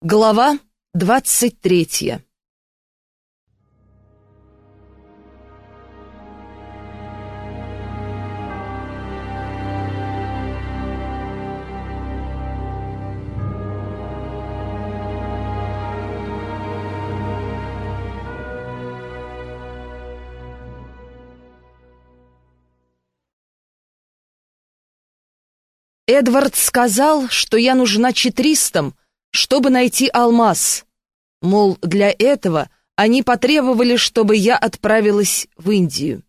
Глава двадцать третья. Эдвард сказал, что я нужна четристам, чтобы найти алмаз. Мол, для этого они потребовали, чтобы я отправилась в Индию.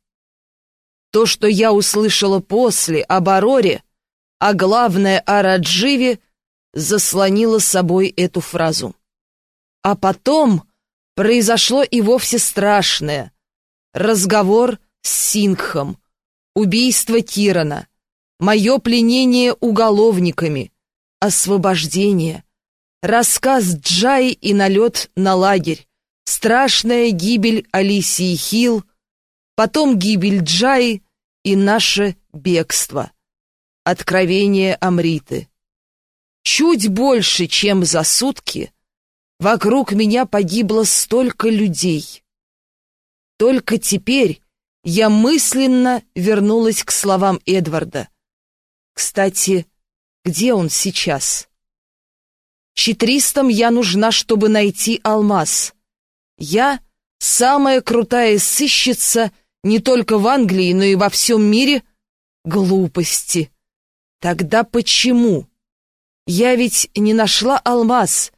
То, что я услышала после об Ороре, а главное о Радживе, заслонило собой эту фразу. А потом произошло и вовсе страшное. Разговор с Сингхом, убийство Кирана, мое пленение уголовниками, освобождение — Рассказ Джай и налет на лагерь. Страшная гибель Алисии Хилл, потом гибель Джай и наше бегство. Откровение Амриты. Чуть больше, чем за сутки, вокруг меня погибло столько людей. Только теперь я мысленно вернулась к словам Эдварда. Кстати, где он сейчас? Четристам я нужна, чтобы найти алмаз. Я — самая крутая сыщица не только в Англии, но и во всем мире. Глупости. Тогда почему? Я ведь не нашла алмаз,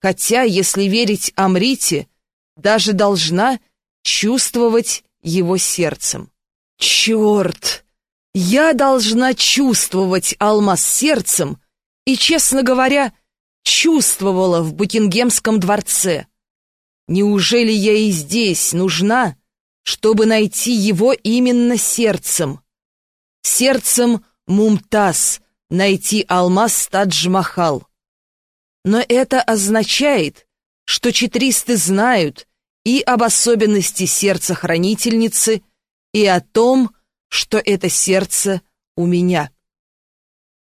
хотя, если верить Амрите, даже должна чувствовать его сердцем. Черт! Я должна чувствовать алмаз сердцем, и, честно говоря, чувствовала в Букингемском дворце. Неужели я и здесь нужна, чтобы найти его именно сердцем? Сердцем Мумтаз найти алмаз Тадж-Махал. Но это означает, что четристы знают и об особенности сердца хранительницы, и о том, что это сердце у меня.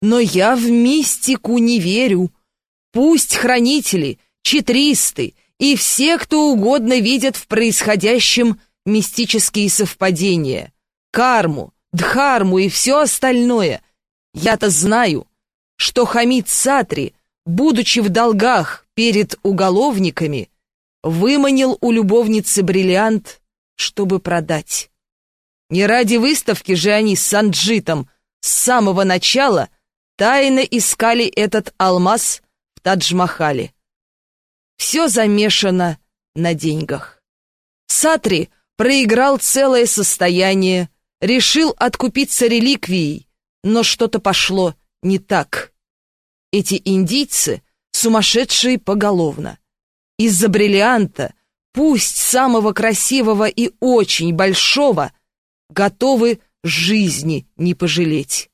Но я в мистику не верю, Пусть хранители, четристы и все, кто угодно видят в происходящем мистические совпадения, карму, дхарму и все остальное. Я-то знаю, что Хамид Сатри, будучи в долгах перед уголовниками, выманил у любовницы бриллиант, чтобы продать. Не ради выставки же они с Санджитом с самого начала тайно искали этот алмаз Тадж-Махале. Все замешано на деньгах. Сатри проиграл целое состояние, решил откупиться реликвией, но что-то пошло не так. Эти индийцы сумасшедшие поголовно. Из-за бриллианта, пусть самого красивого и очень большого, готовы жизни не пожалеть.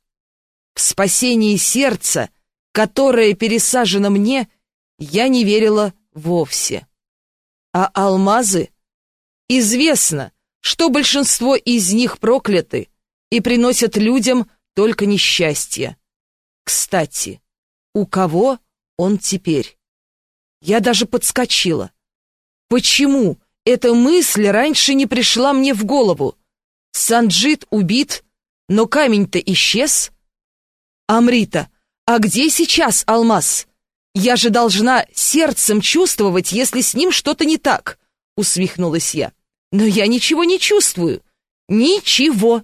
В спасении сердца которое пересажено мне, я не верила вовсе. А алмазы? Известно, что большинство из них прокляты и приносят людям только несчастье. Кстати, у кого он теперь? Я даже подскочила. Почему эта мысль раньше не пришла мне в голову? Санджит убит, но камень-то исчез. Амрита, «А где сейчас алмаз? Я же должна сердцем чувствовать, если с ним что-то не так», — усмехнулась я. «Но я ничего не чувствую. Ничего».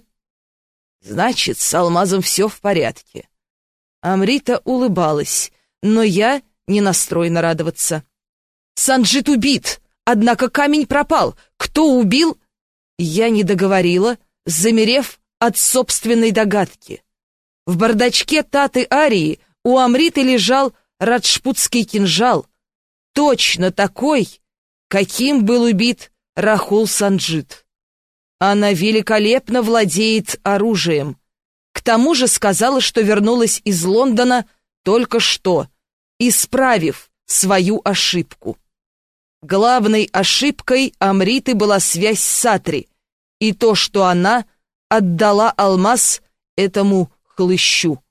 «Значит, с алмазом все в порядке». Амрита улыбалась, но я не настроена радоваться. «Санджит убит, однако камень пропал. Кто убил?» Я не договорила, замерев от собственной догадки. В бардачке Таты Арии у Амриты лежал раджпутский кинжал, точно такой, каким был убит Рахул Санджит. Она великолепно владеет оружием. К тому же сказала, что вернулась из Лондона только что, исправив свою ошибку. Главной ошибкой Амриты была связь с Сатри и то, что она отдала алмаз этому хлыщу.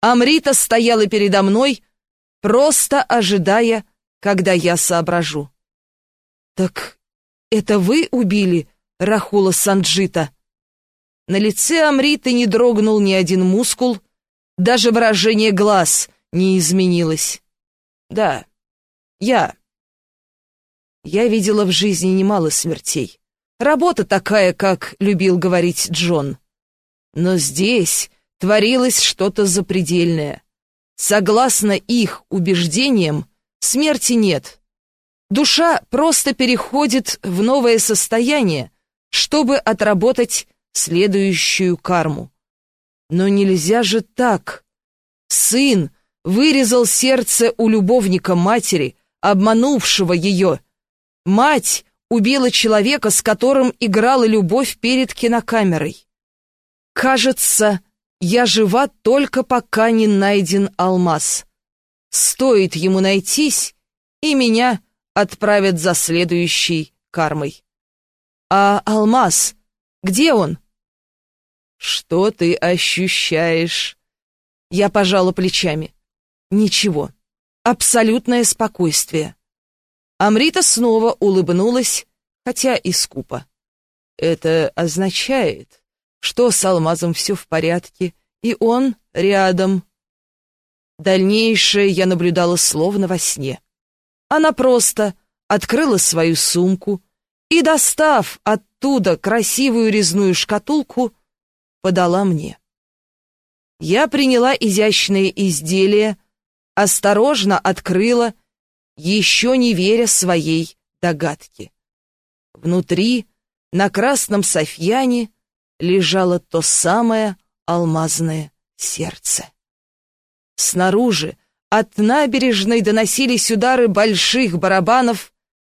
Амрита стояла передо мной, просто ожидая когда я соображу. Так это вы убили Рахула Санджита? На лице Амриты не дрогнул ни один мускул, даже выражение глаз не изменилось. Да, я. Я видела в жизни немало смертей. Работа такая, как любил говорить Джон. Но здесь творилось что-то запредельное. Согласно их убеждениям, смерти нет. Душа просто переходит в новое состояние, чтобы отработать следующую карму. Но нельзя же так. Сын вырезал сердце у любовника матери, обманувшего ее. Мать убила человека, с которым играла любовь перед кинокамерой. Кажется, я жива только пока не найден алмаз. Стоит ему найтись, и меня отправят за следующей кармой. А алмаз, где он? Что ты ощущаешь? Я пожала плечами. Ничего. Абсолютное спокойствие. Амрита снова улыбнулась, хотя и скупо. Это означает, что с алмазом все в порядке, и он рядом. Дальнейшее я наблюдала словно во сне. Она просто открыла свою сумку и, достав оттуда красивую резную шкатулку, подала мне. Я приняла изящное изделие, осторожно открыла, еще не веря своей догадке. Внутри, на красном софьяне, лежало то самое алмазное сердце. Снаружи от набережной доносились удары больших барабанов,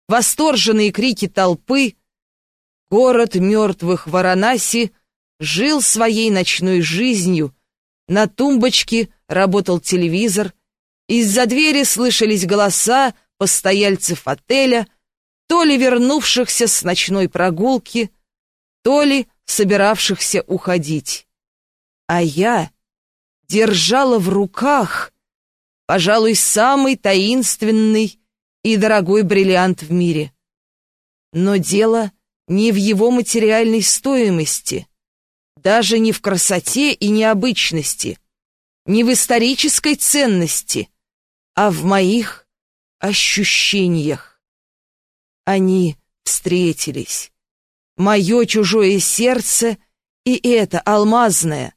восторженные крики толпы. Город мертвых Варанаси жил своей ночной жизнью. На тумбочке работал телевизор, из-за двери слышались голоса постояльцев отеля, то ли вернувшихся с ночной прогулки, то ли собиравшихся уходить. А я держала в руках, пожалуй, самый таинственный и дорогой бриллиант в мире. Но дело не в его материальной стоимости, даже не в красоте и необычности, не в исторической ценности, а в моих ощущениях. Они встретились мое чужое сердце и это алмазное,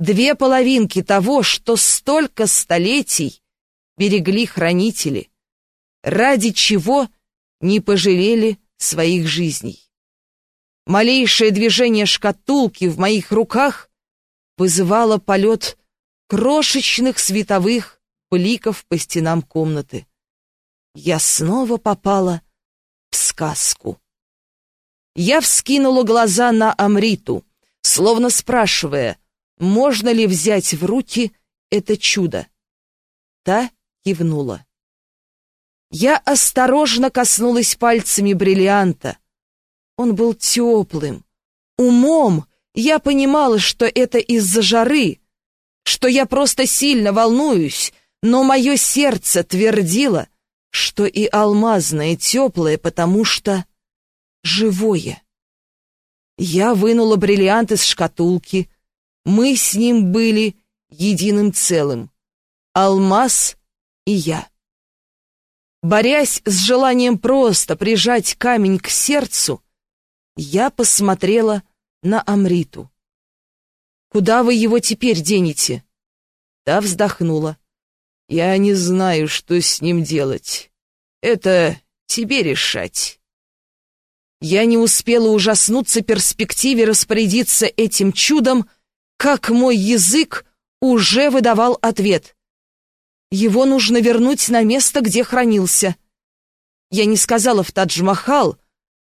две половинки того, что столько столетий берегли хранители, ради чего не пожалели своих жизней. Малейшее движение шкатулки в моих руках вызывало полет крошечных световых бликов по стенам комнаты. Я снова попала в сказку. Я вскинула глаза на Амриту, словно спрашивая, можно ли взять в руки это чудо. Та кивнула. Я осторожно коснулась пальцами бриллианта. Он был теплым. Умом я понимала, что это из-за жары, что я просто сильно волнуюсь, но мое сердце твердило, что и алмазное теплое, потому что живое. Я вынула бриллиант из шкатулки. Мы с ним были единым целым. Алмаз и я. Борясь с желанием просто прижать камень к сердцу, я посмотрела на Амриту. «Куда вы его теперь денете?» Та вздохнула. «Я не знаю, что с ним делать. Это тебе решать». Я не успела ужаснуться перспективе распорядиться этим чудом, как мой язык уже выдавал ответ. Его нужно вернуть на место, где хранился. Я не сказала в Тадж-Махал,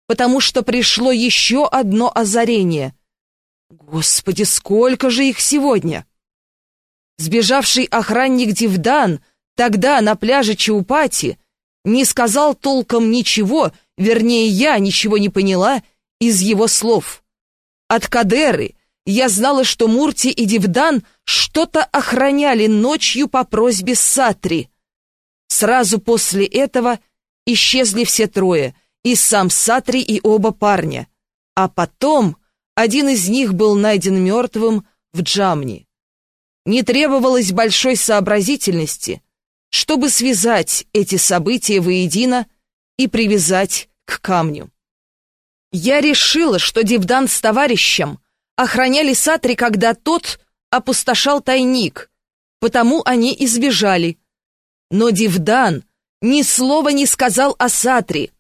потому что пришло еще одно озарение. Господи, сколько же их сегодня! Сбежавший охранник Дивдан тогда на пляже Чаупати не сказал толком ничего, вернее, я ничего не поняла из его слов. От Кадеры я знала, что Мурти и Дивдан что-то охраняли ночью по просьбе Сатри. Сразу после этого исчезли все трое, и сам Сатри, и оба парня. А потом один из них был найден мертвым в Джамни. Не требовалось большой сообразительности, чтобы связать эти события воедино и привязать к камню. Я решила, что Дивдан с товарищем охраняли Сатри, когда тот опустошал тайник, потому они избежали. Но Дивдан ни слова не сказал о Сатри,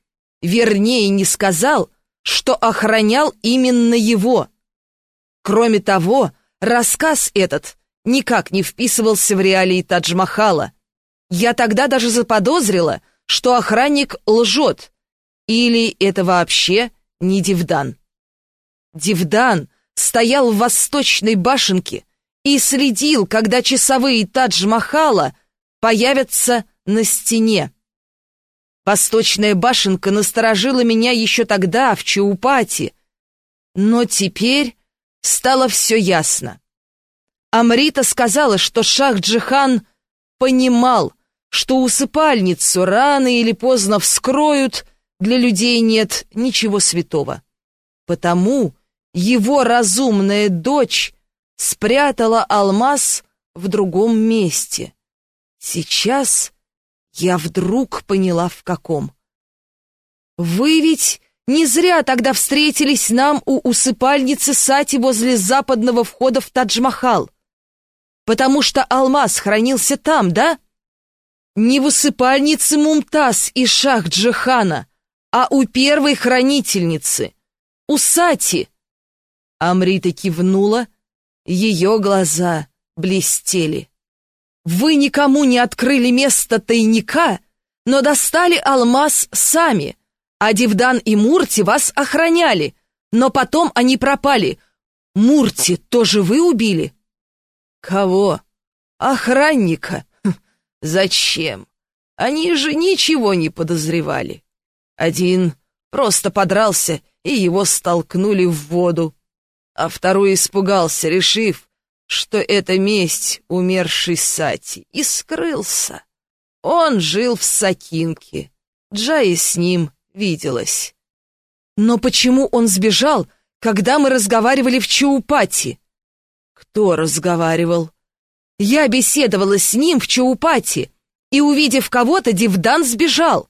вернее, не сказал, что охранял именно его. Кроме того, рассказ этот никак не вписывался в реалии Тадж-Махала. Я тогда даже заподозрила, что охранник лжет, или это вообще не Дивдан. Дивдан стоял в восточной башенке и следил, когда часовые Тадж-Махала появятся на стене. Восточная башенка насторожила меня еще тогда, в Чаупати, но теперь стало все ясно. Амрита сказала, что Шах-Джихан понимал, что усыпальницу рано или поздно вскроют, для людей нет ничего святого. Потому его разумная дочь спрятала алмаз в другом месте. Сейчас я вдруг поняла, в каком. Вы ведь не зря тогда встретились нам у усыпальницы Сати возле западного входа в Тадж-Махал. Потому что алмаз хранился там, да? Не в усыпальнице Мумтаз и Шах-Джихана, а у первой хранительницы, у Сати. Амрита кивнула, ее глаза блестели. Вы никому не открыли место тайника, но достали алмаз сами, а Дивдан и Мурти вас охраняли, но потом они пропали. Мурти тоже вы убили? Кого? Охранника. Зачем? Они же ничего не подозревали. Один просто подрался, и его столкнули в воду а второй испугался, решив, что это месть умершей Сати, и скрылся. Он жил в Сакинке. Джая с ним виделась. Но почему он сбежал, когда мы разговаривали в Чаупати? Кто разговаривал? Я беседовала с ним в Чаупати, и, увидев кого-то, Дивдан сбежал.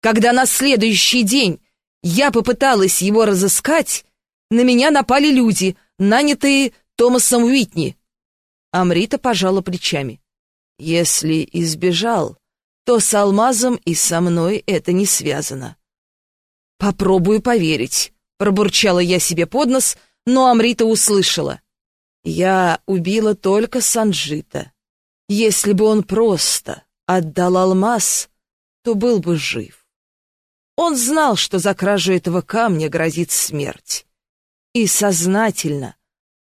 Когда на следующий день я попыталась его разыскать, на меня напали люди, нанятые Томасом Уитни. Амрита пожала плечами. Если избежал, то с алмазом и со мной это не связано. Попробую поверить, пробурчала я себе под нос, но Амрита услышала. Я убила только Санджита. Если бы он просто отдал алмаз, то был бы жив. Он знал, что за кражу этого камня грозит смерть и сознательно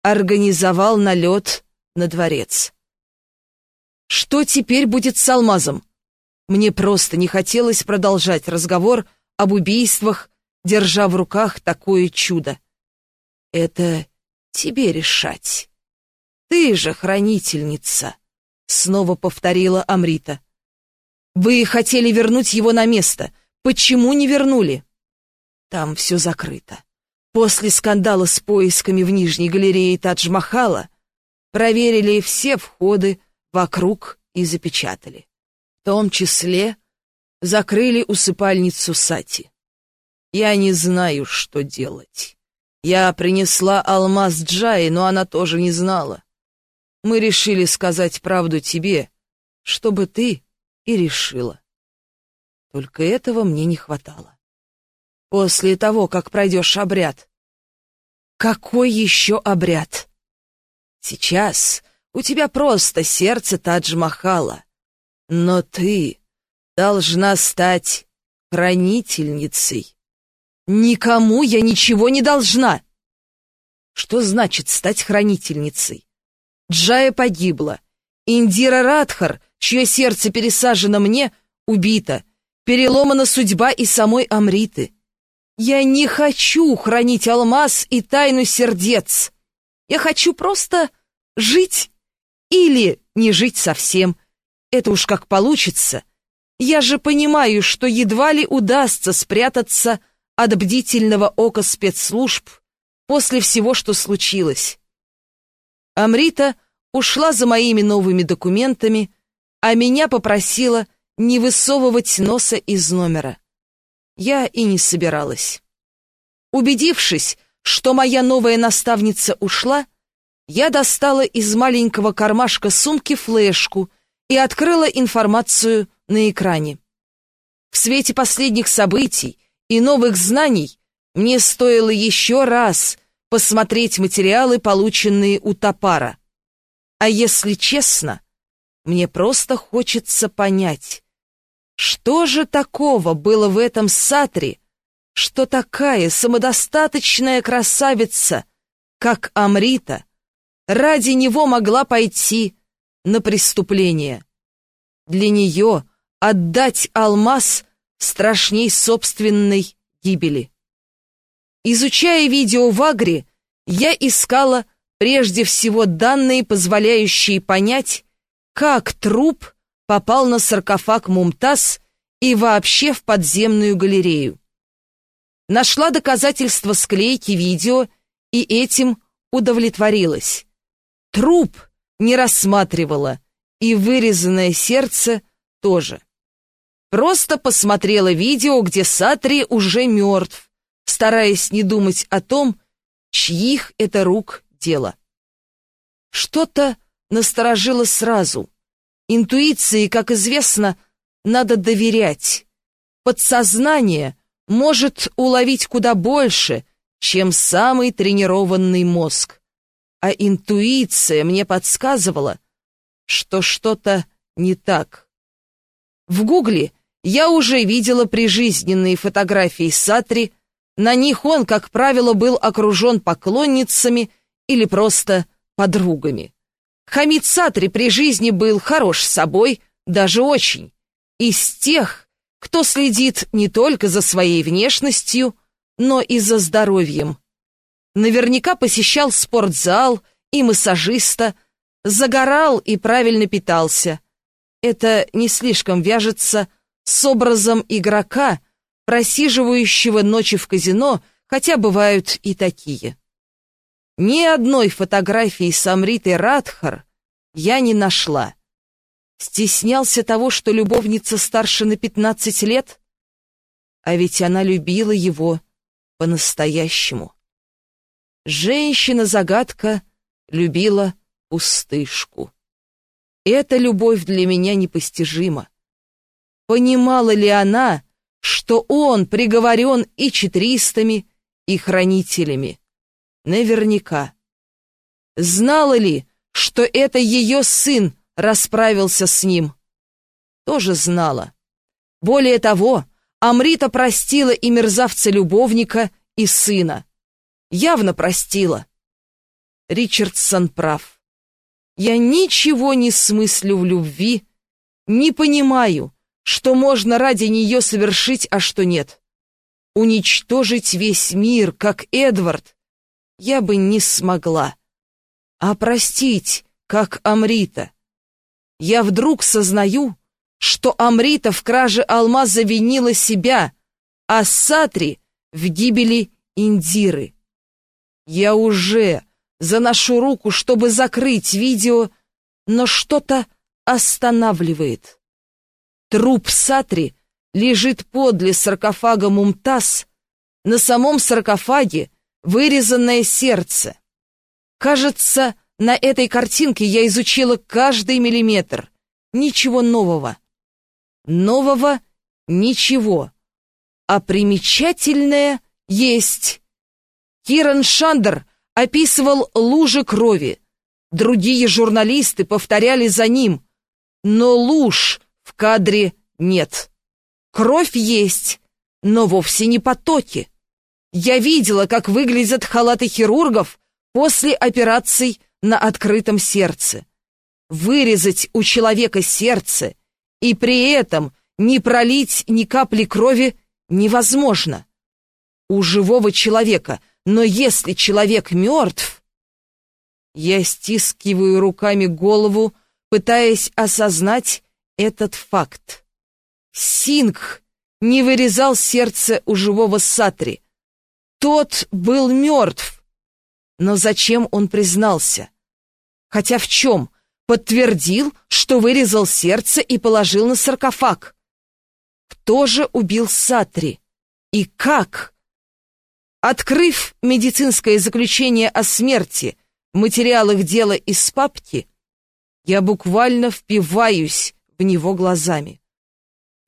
организовал налет на дворец. Что теперь будет с алмазом? Мне просто не хотелось продолжать разговор об убийствах, держа в руках такое чудо. Это тебе решать. Ты же хранительница, снова повторила Амрита. Вы хотели вернуть его на место. Почему не вернули? Там все закрыто. После скандала с поисками в Нижней галерее Тадж-Махала проверили все входы вокруг и запечатали. В том числе закрыли усыпальницу Сати. Я не знаю, что делать. Я принесла алмаз Джай, но она тоже не знала. Мы решили сказать правду тебе, чтобы ты и решила. Только этого мне не хватало. После того, как пройдешь обряд, какой еще обряд? Сейчас у тебя просто сердце Тадж-Махала, но ты должна стать хранительницей. Никому я ничего не должна. Что значит стать хранительницей? Джая погибла. Индира Радхар, чье сердце пересажено мне, убита. Переломана судьба и самой Амриты. Я не хочу хранить алмаз и тайну сердец. Я хочу просто жить или не жить совсем. Это уж как получится. Я же понимаю, что едва ли удастся спрятаться от бдительного ока спецслужб после всего, что случилось. Амрита ушла за моими новыми документами, а меня попросила не высовывать носа из номера. Я и не собиралась. Убедившись, что моя новая наставница ушла, я достала из маленького кармашка сумки флешку и открыла информацию на экране. В свете последних событий и новых знаний мне стоило еще раз посмотреть материалы, полученные у Топара. А если честно, мне просто хочется понять, что же такого было в этом Сатре, что такая самодостаточная красавица, как Амрита, ради него могла пойти на преступление. Для нее отдать алмаз страшней собственной гибели. Изучая видео в Агре, я искала прежде всего данные, позволяющие понять, как труп попал на саркофаг Мумтаз и вообще в подземную галерею. Нашла доказательства склейки видео и этим удовлетворилась. Труп не рассматривала, и вырезанное сердце тоже. Просто посмотрела видео, где Сатри уже мертв, стараясь не думать о том, чьих это рук дело. Что-то насторожило сразу. Интуиции, как известно, надо доверять. Подсознание может уловить куда больше, чем самый тренированный мозг. А интуиция мне подсказывала, что что-то не так. В гугле я уже видела прижизненные фотографии Сатри, на них он, как правило, был окружен поклонницами или просто подругами. Хамид Сатри при жизни был хорош с собой, даже очень. Из тех, кто следит не только за своей внешностью, но и за здоровьем. Наверняка посещал спортзал и массажиста, загорал и правильно питался. Это не слишком вяжется с образом игрока, просиживающего ночи в казино, хотя бывают и такие. Ни одной фотографии с Амритой Радхар я не нашла. Стеснялся того, что любовница старше на пятнадцать лет? А ведь она любила его по-настоящему. Женщина-загадка любила пустышку. Эта любовь для меня непостижима. Понимала ли она, что он приговорен и четристами, и хранителями? Наверняка. Знала ли, что это ее сын расправился с ним? Тоже знала. Более того, Амрита простила и мерзавца-любовника, и сына. Явно простила. Ричардсон прав. Я ничего не смыслю в любви, не понимаю, что можно ради нее совершить, а что нет. Уничтожить весь мир, как Эдвард, я бы не смогла. А простить, как Амрита. Я вдруг сознаю, что Амрита в краже алмаза винила себя, а Сатри в гибели Индиры. Я уже заношу руку, чтобы закрыть видео, но что-то останавливает. Труп Сатри лежит подле саркофага Мумтаз, на самом саркофаге вырезанное сердце. Кажется, на этой картинке я изучила каждый миллиметр. Ничего нового. Нового ничего. А примечательное есть. Киран Шандер описывал лужи крови. Другие журналисты повторяли за ним. Но луж в кадре нет. Кровь есть, но вовсе не потоки. Я видела, как выглядят халаты хирургов после операций на открытом сердце. Вырезать у человека сердце и при этом не пролить ни капли крови невозможно. У живого человека, но если человек мертв... Я стискиваю руками голову, пытаясь осознать этот факт. Синг не вырезал сердце у живого Сатри. Тот был мертв. Но зачем он признался? Хотя в чем? Подтвердил, что вырезал сердце и положил на саркофаг. Кто же убил Сатри? И как? Открыв медицинское заключение о смерти в материалах дела из папки, я буквально впиваюсь в него глазами.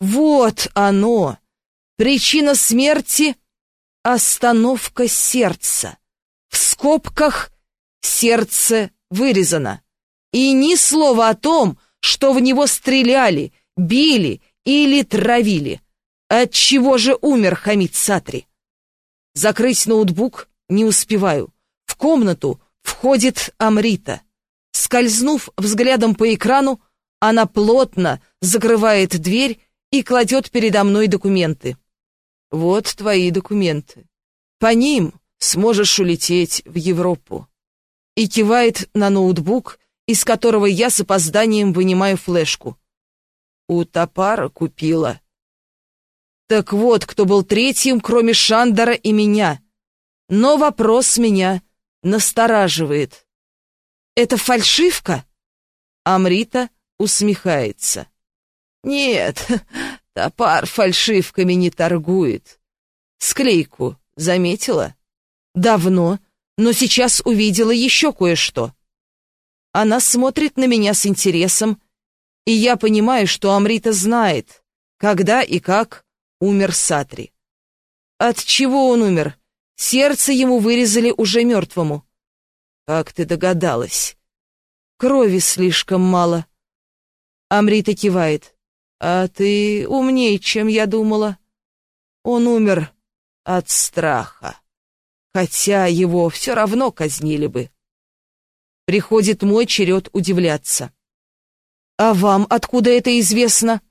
Вот оно! Причина смерти — остановка сердца. В скобках сердце вырезано. И ни слова о том, что в него стреляли, били или травили. От чего же умер Хамид Сатри? Закрыть ноутбук не успеваю. В комнату входит Амрита. Скользнув взглядом по экрану, она плотно закрывает дверь и кладет передо мной документы. Вот твои документы. По ним сможешь улететь в Европу. И кивает на ноутбук, из которого я с опозданием вынимаю флешку. У Топара купила. Так вот, кто был третьим, кроме Шандора и меня. Но вопрос меня настораживает. Это фальшивка? Амрита усмехается. Нет, топар фальшивками не торгует. Склейку заметила? Давно, но сейчас увидела еще кое-что. Она смотрит на меня с интересом, и я понимаю, что Амрита знает, когда и как умер Сатри. От чего он умер? Сердце ему вырезали уже мертвому. Как ты догадалась? Крови слишком мало. Амрита кивает. А ты умнее, чем я думала. Он умер от страха. Хотя его все равно казнили бы. Приходит мой черед удивляться. А вам откуда это известно?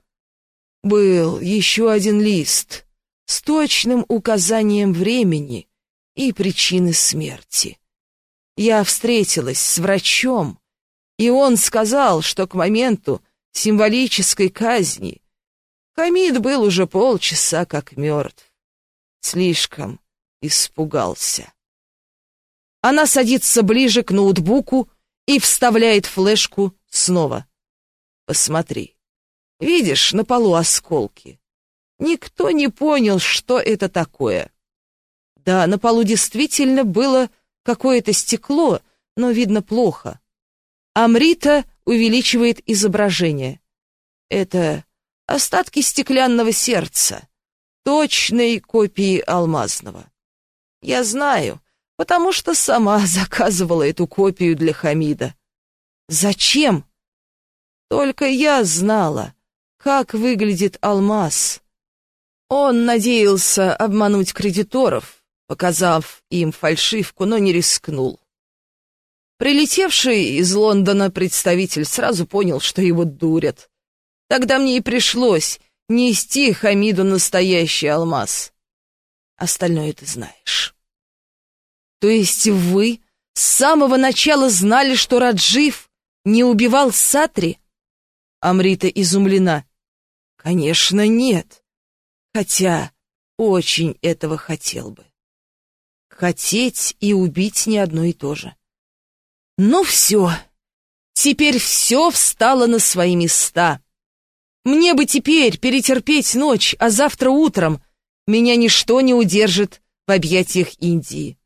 Был еще один лист с точным указанием времени и причины смерти. Я встретилась с врачом, и он сказал, что к моменту символической казни Хамид был уже полчаса как мертв. Слишком испугался. Она садится ближе к ноутбуку и вставляет флешку снова. Посмотри. Видишь, на полу осколки. Никто не понял, что это такое. Да, на полу действительно было какое-то стекло, но видно плохо. Амрита увеличивает изображение. Это остатки стеклянного сердца, точной копии алмазного. Я знаю, потому что сама заказывала эту копию для Хамида. Зачем? Только я знала как выглядит алмаз. Он надеялся обмануть кредиторов, показав им фальшивку, но не рискнул. Прилетевший из Лондона представитель сразу понял, что его дурят. Тогда мне и пришлось нести Хамиду настоящий алмаз. Остальное ты знаешь. То есть вы с самого начала знали, что Раджив не убивал Сатри? Амрита изумлена. Конечно, нет. Хотя очень этого хотел бы. Хотеть и убить не одно и то же. Ну все. Теперь все встало на свои места. Мне бы теперь перетерпеть ночь, а завтра утром меня ничто не удержит в объятиях Индии.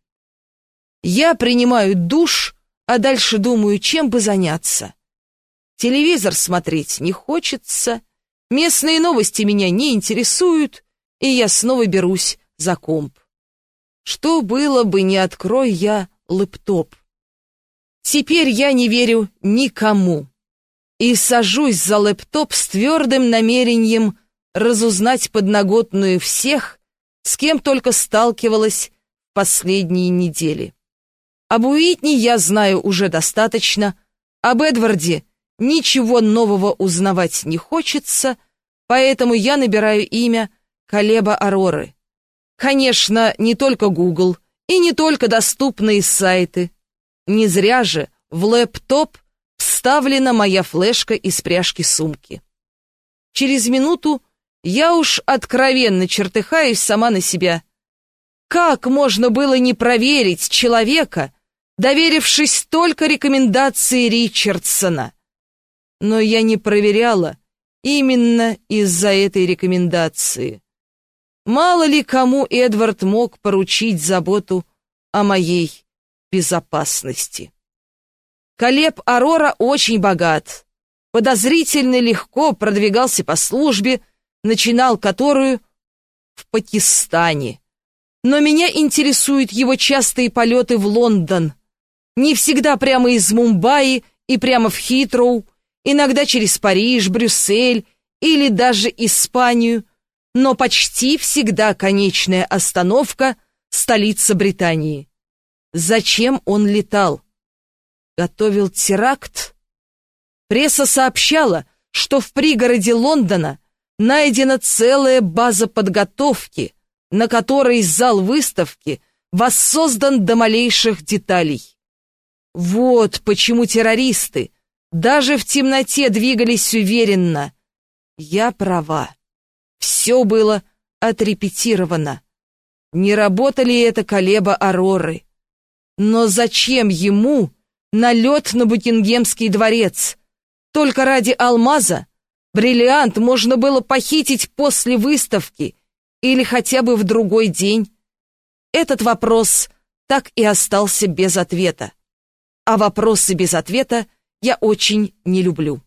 Я принимаю душ, а дальше думаю, чем бы заняться. Телевизор смотреть не хочется, Местные новости меня не интересуют, и я снова берусь за комп. Что было бы, не открой я лэптоп. Теперь я не верю никому. И сажусь за лэптоп с твердым намерением разузнать подноготную всех, с кем только сталкивалась в последние недели. Об Уитни я знаю уже достаточно, об Эдварде Ничего нового узнавать не хочется, поэтому я набираю имя Калеба Ароры. Конечно, не только Google и не только доступные сайты. Не зря же в лэптоп вставлена моя флешка из пряжки сумки. Через минуту Я уж откровенно чертыхаюсь сама на себя. Как можно было не проверить человека, доверившись только рекомендации Ричардсона? Но я не проверяла именно из-за этой рекомендации. Мало ли кому Эдвард мог поручить заботу о моей безопасности. Колеб Арора очень богат, подозрительно легко продвигался по службе, начинал которую в Пакистане. Но меня интересуют его частые полеты в Лондон. Не всегда прямо из Мумбаи и прямо в Хитроу, иногда через Париж, Брюссель или даже Испанию, но почти всегда конечная остановка — столица Британии. Зачем он летал? Готовил теракт? Пресса сообщала, что в пригороде Лондона найдена целая база подготовки, на которой зал выставки воссоздан до малейших деталей. Вот почему террористы даже в темноте двигались уверенно. Я права. Все было отрепетировано. Не работали это колеба Ароры. Но зачем ему налет на Букингемский дворец? Только ради алмаза? Бриллиант можно было похитить после выставки или хотя бы в другой день. Этот вопрос так и остался без ответа. А вопросы без ответа я очень не люблю.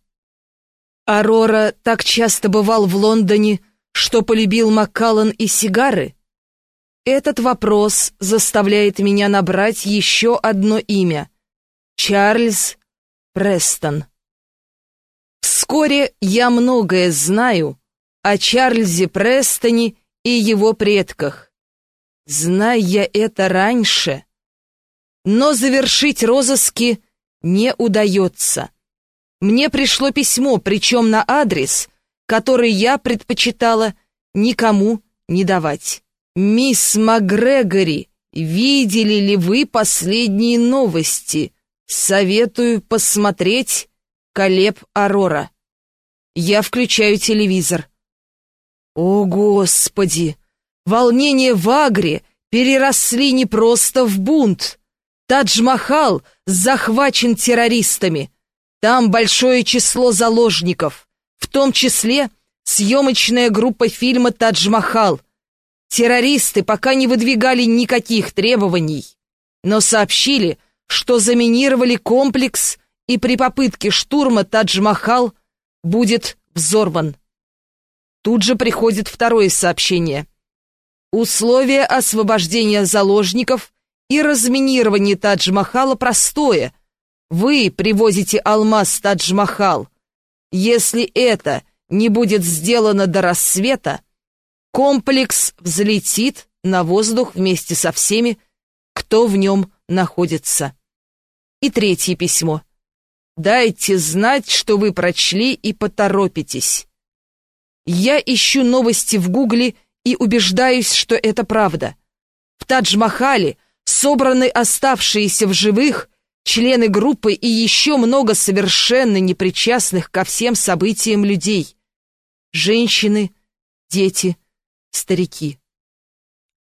Арора так часто бывал в Лондоне, что полюбил Маккаллан и сигары. Этот вопрос заставляет меня набрать еще одно имя — Чарльз Престон. Вскоре я многое знаю о Чарльзе Престоне и его предках. Зная я это раньше, но завершить розыски не удается. Мне пришло письмо, причем на адрес, который я предпочитала никому не давать. «Мисс МакГрегори, видели ли вы последние новости? Советую посмотреть Колеб Арора». Я включаю телевизор. О, Господи! Волнения в Агре переросли не просто в бунт. Тадж-Махал захвачен террористами. Там большое число заложников, в том числе съемочная группа фильма «Тадж-Махал». Террористы пока не выдвигали никаких требований, но сообщили, что заминировали комплекс и при попытке штурма Тадж-Махал будет взорван. Тут же приходит второе сообщение. Условие освобождения заложников и разминирование Тадж-Махала простое. Вы привозите алмаз Тадж-Махал. Если это не будет сделано до рассвета, комплекс взлетит на воздух вместе со всеми, кто в нем находится. И третье письмо. Дайте знать, что вы прочли и поторопитесь. Я ищу новости в Гугле и убеждаюсь, что это правда. В Тадж-Махале собраны оставшиеся в живых члены группы и еще много совершенно непричастных ко всем событиям людей. Женщины, дети, старики.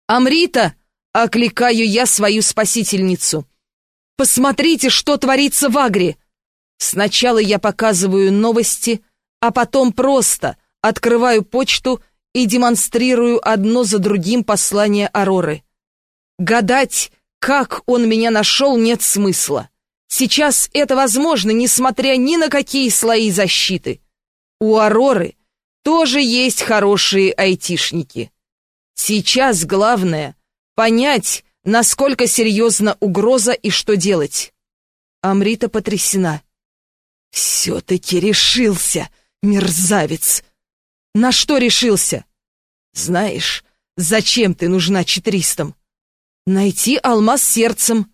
«Амрита!» — окликаю я свою спасительницу. «Посмотрите, что творится в Агре!» Сначала я показываю новости, а потом просто открываю почту и демонстрирую одно за другим послание Ароры. Гадать, как он меня нашел, нет смысла. Сейчас это возможно, несмотря ни на какие слои защиты. У Ароры тоже есть хорошие айтишники. Сейчас главное — понять, насколько серьезна угроза и что делать. Амрита потрясена. «Все-таки решился, мерзавец!» «На что решился?» «Знаешь, зачем ты нужна четыристам?» Найти алмаз сердцем.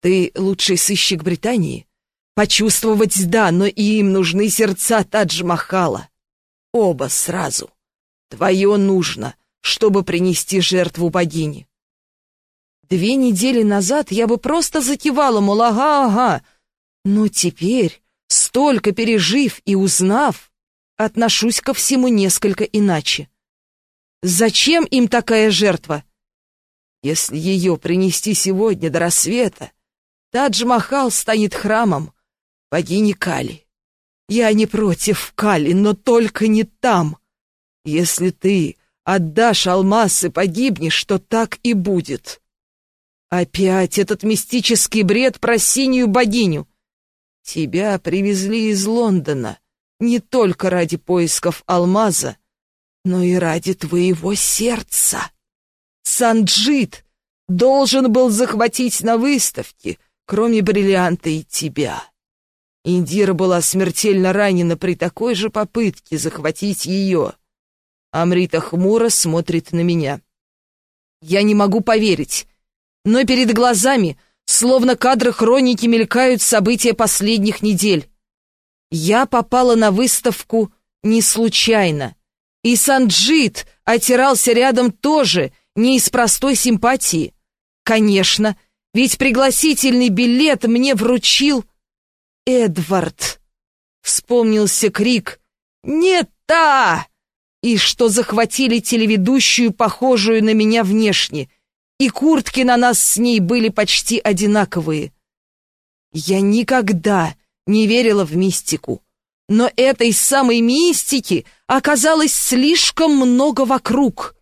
Ты лучший сыщик Британии? Почувствовать да, но им нужны сердца Тадж-Махала. Оба сразу. Твое нужно, чтобы принести жертву богине. Две недели назад я бы просто закивала, мол, ага, ага. Но теперь, столько пережив и узнав, отношусь ко всему несколько иначе. Зачем им такая жертва? Если ее принести сегодня до рассвета, Тадж-Махал станет храмом богини Кали. Я не против Кали, но только не там. Если ты отдашь алмаз и погибнешь, то так и будет. Опять этот мистический бред про синюю богиню. Тебя привезли из Лондона не только ради поисков алмаза, но и ради твоего сердца. Санджит должен был захватить на выставке, кроме бриллианта и тебя. Индира была смертельно ранена при такой же попытке захватить ее. Амрита хмуро смотрит на меня. Я не могу поверить, но перед глазами, словно кадры хроники, мелькают события последних недель. Я попала на выставку не случайно. И Санджит отирался рядом тоже, не из простой симпатии. Конечно, ведь пригласительный билет мне вручил Эдвард. Вспомнился крик «Не та!» и что захватили телеведущую, похожую на меня внешне, и куртки на нас с ней были почти одинаковые. Я никогда не верила в мистику, но этой самой мистики оказалось слишком много вокруг.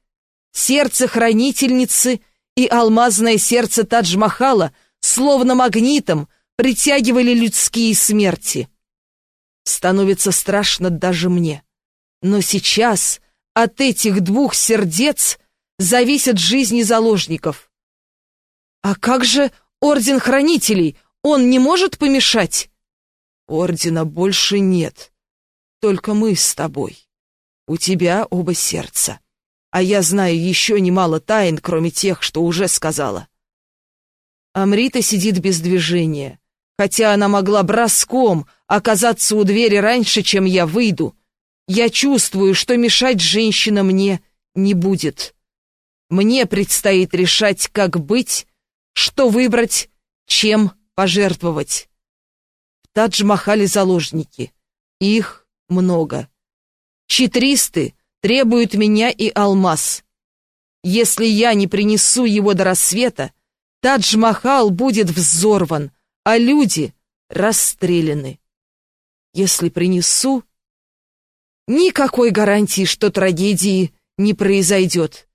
Сердце хранительницы и алмазное сердце Тадж-Махала словно магнитом притягивали людские смерти. Становится страшно даже мне. Но сейчас от этих двух сердец зависят жизни заложников. А как же Орден Хранителей? Он не может помешать? Ордена больше нет. Только мы с тобой. У тебя оба сердца. А я знаю еще немало тайн, кроме тех, что уже сказала. Амрита сидит без движения, хотя она могла броском оказаться у двери раньше, чем я выйду. Я чувствую, что мешать женщина мне не будет. Мне предстоит решать, как быть, что выбрать, чем пожертвовать. В Тадж-Махале заложники. Их много. Четристы требуют меня и алмаз. Если я не принесу его до рассвета, Тадж-Махал будет взорван, а люди расстреляны. Если принесу, Никакой гарантии, что трагедии не произойдет.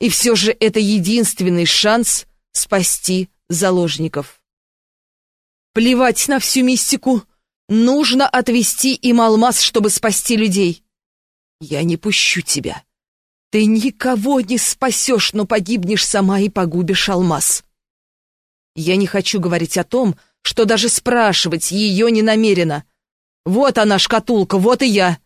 И все же это единственный шанс спасти заложников. Плевать на всю мистику. Нужно отвести им алмаз, чтобы спасти людей. Я не пущу тебя. Ты никого не спасешь, но погибнешь сама и погубишь алмаз. Я не хочу говорить о том, что даже спрашивать ее не намерена. Вот она, шкатулка, вот и я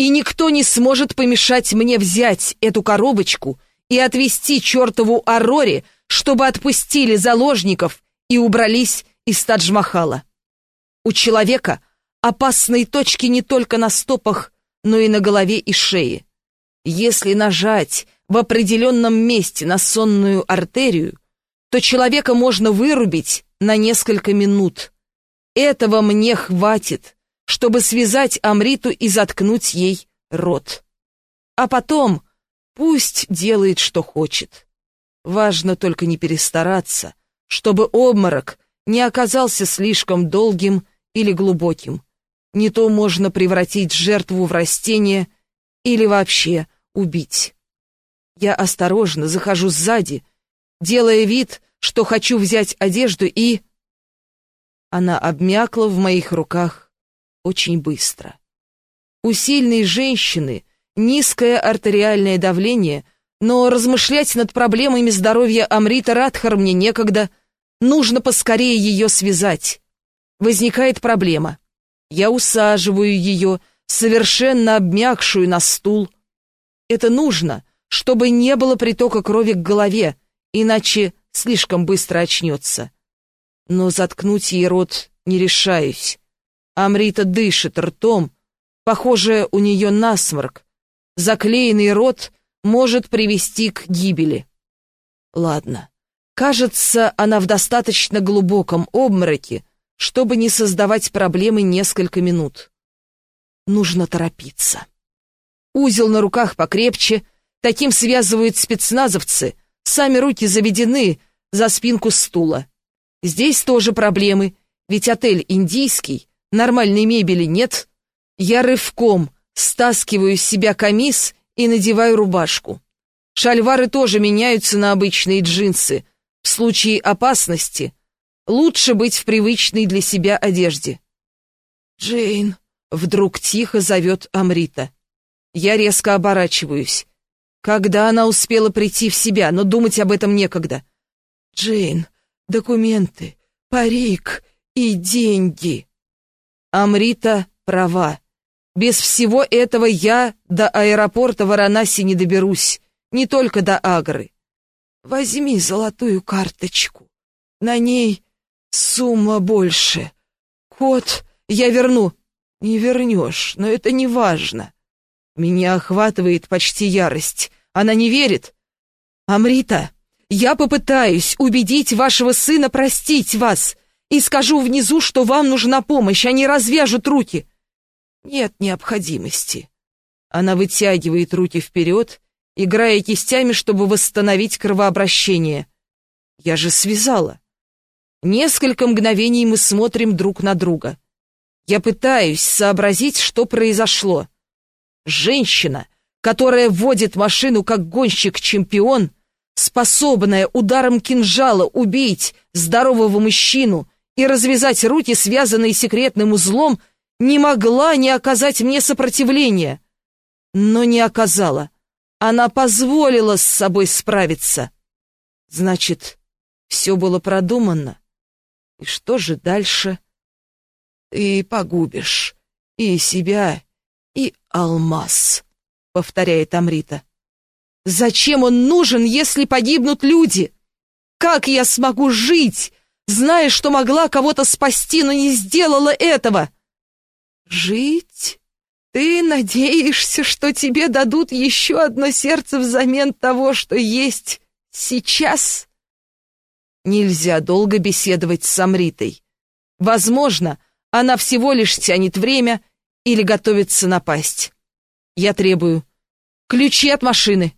и никто не сможет помешать мне взять эту коробочку и отвезти чертову Ароре, чтобы отпустили заложников и убрались из Тадж-Махала. У человека опасные точки не только на стопах, но и на голове и шее. Если нажать в определенном месте на сонную артерию, то человека можно вырубить на несколько минут. Этого мне хватит, чтобы связать Амриту и заткнуть ей рот. А потом пусть делает, что хочет. Важно только не перестараться, чтобы обморок не оказался слишком долгим или глубоким. Не то можно превратить жертву в растение или вообще убить. Я осторожно захожу сзади, делая вид, что хочу взять одежду и... Она обмякла в моих руках очень быстро. У сильной женщины низкое артериальное давление, но размышлять над проблемами здоровья Амрита Радхар мне некогда. Нужно поскорее ее связать. Возникает проблема. Я усаживаю ее, совершенно обмякшую на стул. Это нужно, чтобы не было притока крови к голове, иначе слишком быстро очнется. Но заткнуть ей рот не решаюсь. Амрита дышит ртом, похоже, у нее насморк. Заклеенный рот может привести к гибели. Ладно. Кажется, она в достаточно глубоком обмороке, чтобы не создавать проблемы несколько минут. Нужно торопиться. Узел на руках покрепче, таким связывают спецназовцы, сами руки заведены за спинку стула. Здесь тоже проблемы, ведь отель индийский, нормальной мебели нет. Я рывком стаскиваю с себя камис и надеваю рубашку. Шальвары тоже меняются на обычные джинсы. В случае опасности лучше быть в привычной для себя одежде. «Джейн», — вдруг тихо зовет Амрита. Я резко оборачиваюсь. Когда она успела прийти в себя, но думать об этом некогда. «Джейн, документы, парик и деньги». Амрита права. Без всего этого я до аэропорта Варанаси не доберусь, не только до Агры. Возьми золотую карточку. На ней сумма больше. Код я верну. Не вернешь, но это не важно. Меня охватывает почти ярость. Она не верит. Амрита, я попытаюсь убедить вашего сына простить вас и скажу внизу, что вам нужна помощь, они развяжут руки. Нет необходимости. Она вытягивает руки вперед, играя кистями, чтобы восстановить кровообращение. Я же связала. Несколько мгновений мы смотрим друг на друга. Я пытаюсь сообразить, что произошло. Женщина, которая водит машину как гонщик-чемпион, способная ударом кинжала убить здорового мужчину и развязать руки, связанные секретным узлом, не могла не оказать мне сопротивления. Но не оказала. Она позволила с собой справиться. Значит, все было продумано. И что же дальше? Ты погубишь и себя, и алмаз, повторяет Амрита. Зачем он нужен, если погибнут люди? Как я смогу жить, зная, что могла кого-то спасти, но не сделала этого? Жить? Ты надеешься, что тебе дадут еще одно сердце взамен того, что есть сейчас? Нельзя долго беседовать с Амритой. Возможно, она всего лишь тянет время или готовится напасть. Я требую ключи от машины.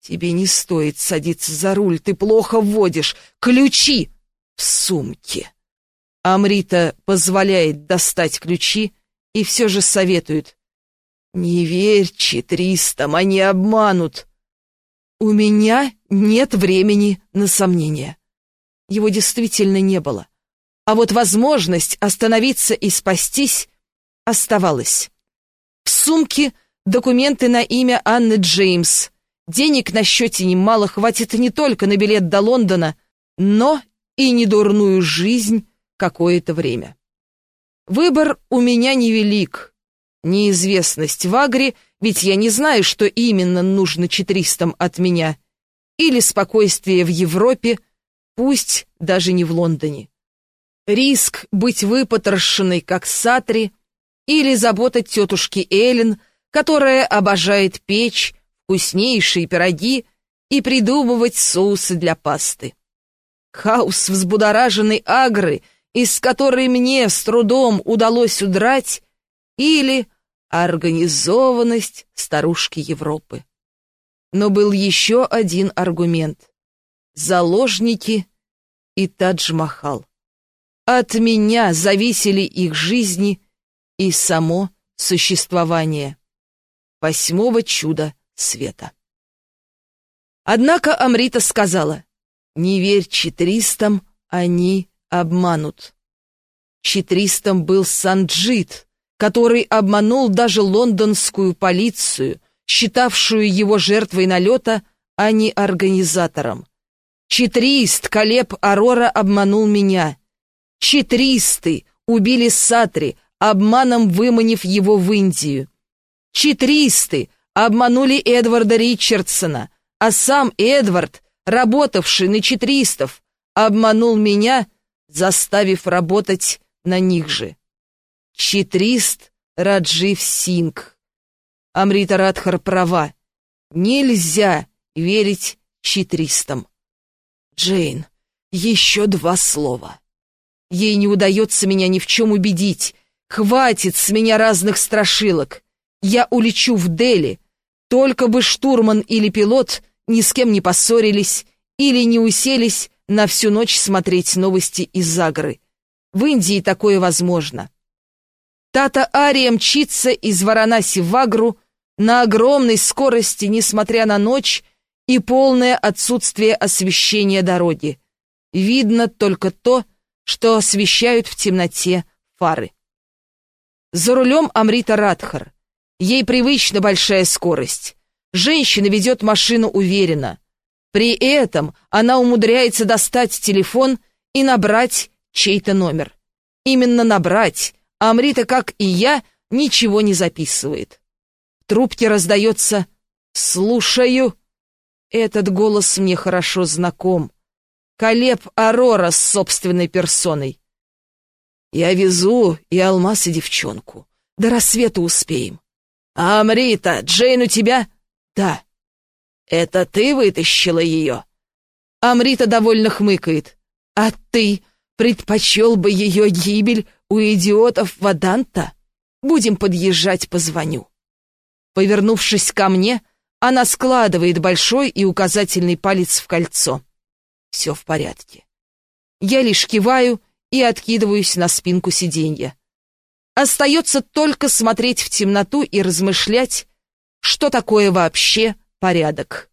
Тебе не стоит садиться за руль, ты плохо вводишь. Ключи в сумке. Амрита позволяет достать ключи и все же советует. Не верь четыристам, они обманут. У меня нет времени на сомнения. Его действительно не было. А вот возможность остановиться и спастись оставалась. В сумке документы на имя Анны Джеймс. Денег на счете немало, хватит не только на билет до Лондона, но и недурную жизнь какое-то время. Выбор у меня невелик. Неизвестность в Агре, ведь я не знаю, что именно нужно четыристам от меня. Или спокойствие в Европе, пусть даже не в Лондоне. Риск быть выпотрошенной, как Сатри, или забота тетушки Эллен, которая обожает печь вкуснейшие пироги и придумывать соусы для пасты. Хаос взбудораженной агры, из которой мне с трудом удалось удрать, или организованность старушки Европы. Но был еще один аргумент. Заложники и Тадж-Махал. От меня зависели их жизни и само существование. Восьмого чуда света. Однако Амрита сказала, «Не верь четристам, они обманут». Четристом был Санджит, который обманул даже лондонскую полицию, считавшую его жертвой налета, а не организатором. Четрист Калеб Арора обманул меня. Четристы убили Сатри, обманом выманив его в Индию. Четристы обманули Эдварда Ричардсона, а сам Эдвард, работавший на четристов, обманул меня, заставив работать на них же. Четрист Раджив Синг. Амрита Радхар права. Нельзя верить четристам. Джейн, еще два слова. Ей не удается меня ни в чем убедить. Хватит с меня разных страшилок. Я улечу в Дели, Только бы штурман или пилот ни с кем не поссорились или не уселись на всю ночь смотреть новости из Загры. В Индии такое возможно. Тата Ария мчится из Варанаси в Агру на огромной скорости, несмотря на ночь и полное отсутствие освещения дороги. Видно только то, что освещают в темноте фары. За рулем Амрита Радхар. Ей привычна большая скорость. Женщина ведет машину уверенно. При этом она умудряется достать телефон и набрать чей-то номер. Именно набрать, а Амрита, как и я, ничего не записывает. В трубке раздается «Слушаю». Этот голос мне хорошо знаком. Колеб Арора с собственной персоной. Я везу и алмаз, и девчонку. До рассвета успеем. А Амрита, Джейн у тебя? Да. Это ты вытащила ее? Амрита довольно хмыкает. А ты предпочел бы ее гибель у идиотов Ваданта? Будем подъезжать, позвоню. Повернувшись ко мне, она складывает большой и указательный палец в кольцо. Все в порядке. Я лишь киваю и откидываюсь на спинку сиденья. Остается только смотреть в темноту и размышлять, что такое вообще порядок.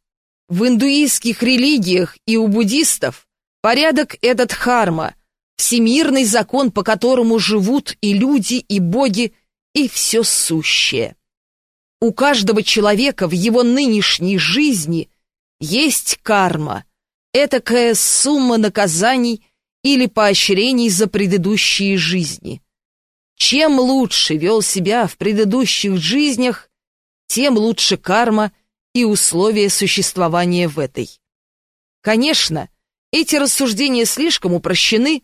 В индуистских религиях и у буддистов порядок этот харма, всемирный закон, по которому живут и люди, и боги, и все сущее. У каждого человека в его нынешней жизни есть карма, этакая сумма наказаний или поощрений за предыдущие жизни. Чем лучше вел себя в предыдущих жизнях, тем лучше карма и условия существования в этой. Конечно, эти рассуждения слишком упрощены,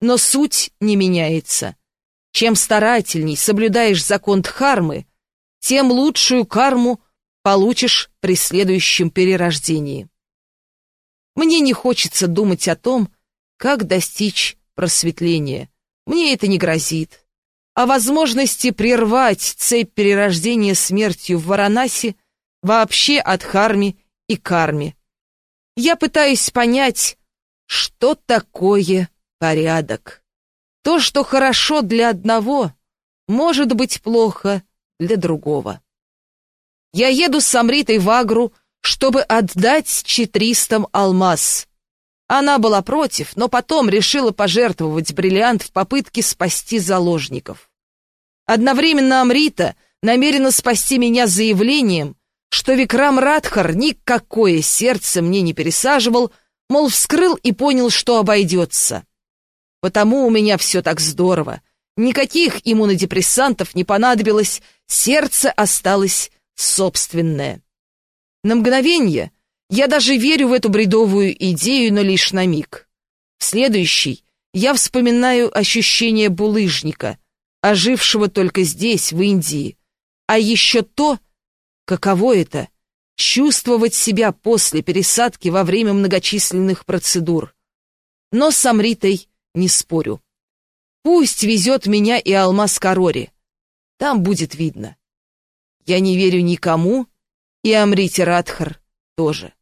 но суть не меняется. Чем старательней соблюдаешь закон Дхармы, тем лучшую карму получишь при следующем перерождении. Мне не хочется думать о том, как достичь просветления. Мне это не грозит о возможности прервать цепь перерождения смертью в Варанаси вообще от Харми и Карми. Я пытаюсь понять, что такое порядок. То, что хорошо для одного, может быть плохо для другого. Я еду с Самритой в Агру, чтобы отдать четристам алмаз. Она была против, но потом решила пожертвовать бриллиант в попытке спасти заложников. Одновременно Амрита намерена спасти меня заявлением, что Викрам Радхар никакое сердце мне не пересаживал, мол, вскрыл и понял, что обойдется. Потому у меня все так здорово. Никаких иммунодепрессантов не понадобилось, сердце осталось собственное. На мгновение я даже верю в эту бредовую идею, но лишь на миг. Следующий я вспоминаю ощущение булыжника, ожившего только здесь, в Индии, а еще то, каково это — чувствовать себя после пересадки во время многочисленных процедур. Но с Амритой не спорю. Пусть везет меня и алмаз Карори. Там будет видно. Я не верю никому, и Амрите Радхар тоже.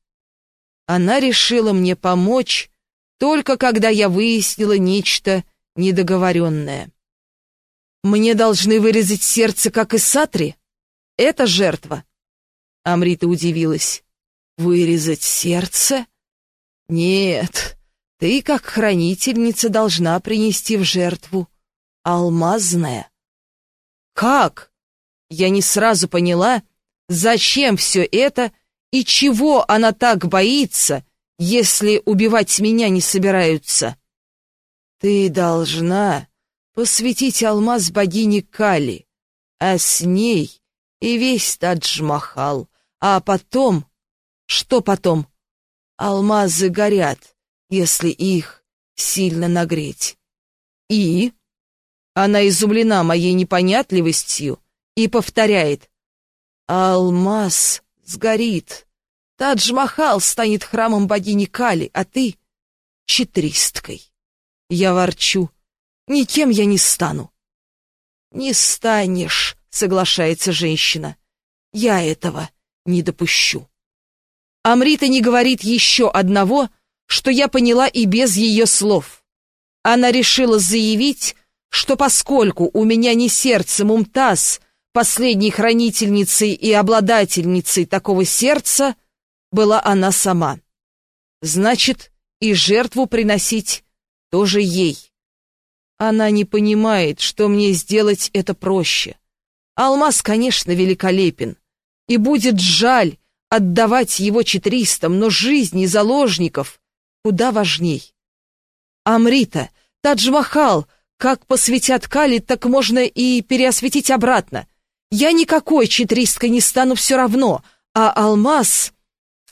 Она решила мне помочь, только когда я выяснила нечто недоговоренное. Мне должны вырезать сердце, как и Сатри? Это жертва. Амрита удивилась. Вырезать сердце? Нет, ты, как хранительница, должна принести в жертву алмазное. Как? Я не сразу поняла, зачем все это и чего она так боится, если убивать меня не собираются? Ты должна посвятить алмаз богине Кали, а с ней и весь Тадж-Махал, а потом... Что потом? Алмазы горят, если их сильно нагреть. И... Она изумлена моей непонятливостью и повторяет. Алмаз сгорит. Тадж-Махал станет храмом богини Кали, а ты — четристкой. Я ворчу. Никем я не стану. Не станешь, соглашается женщина. Я этого не допущу. Амрита не говорит еще одного, что я поняла и без ее слов. Она решила заявить, что поскольку у меня не сердце Мумтаз, последней хранительницей и обладательницей такого сердца, была она сама. Значит, и жертву приносить тоже ей. Она не понимает, что мне сделать это проще. Алмаз, конечно, великолепен, и будет жаль отдавать его четыристам, но жизни заложников куда важней. Амрита, Тадж-Махал, как посвятят Кали, так можно и переосветить обратно. Я никакой четристкой не стану все равно, а Алмаз...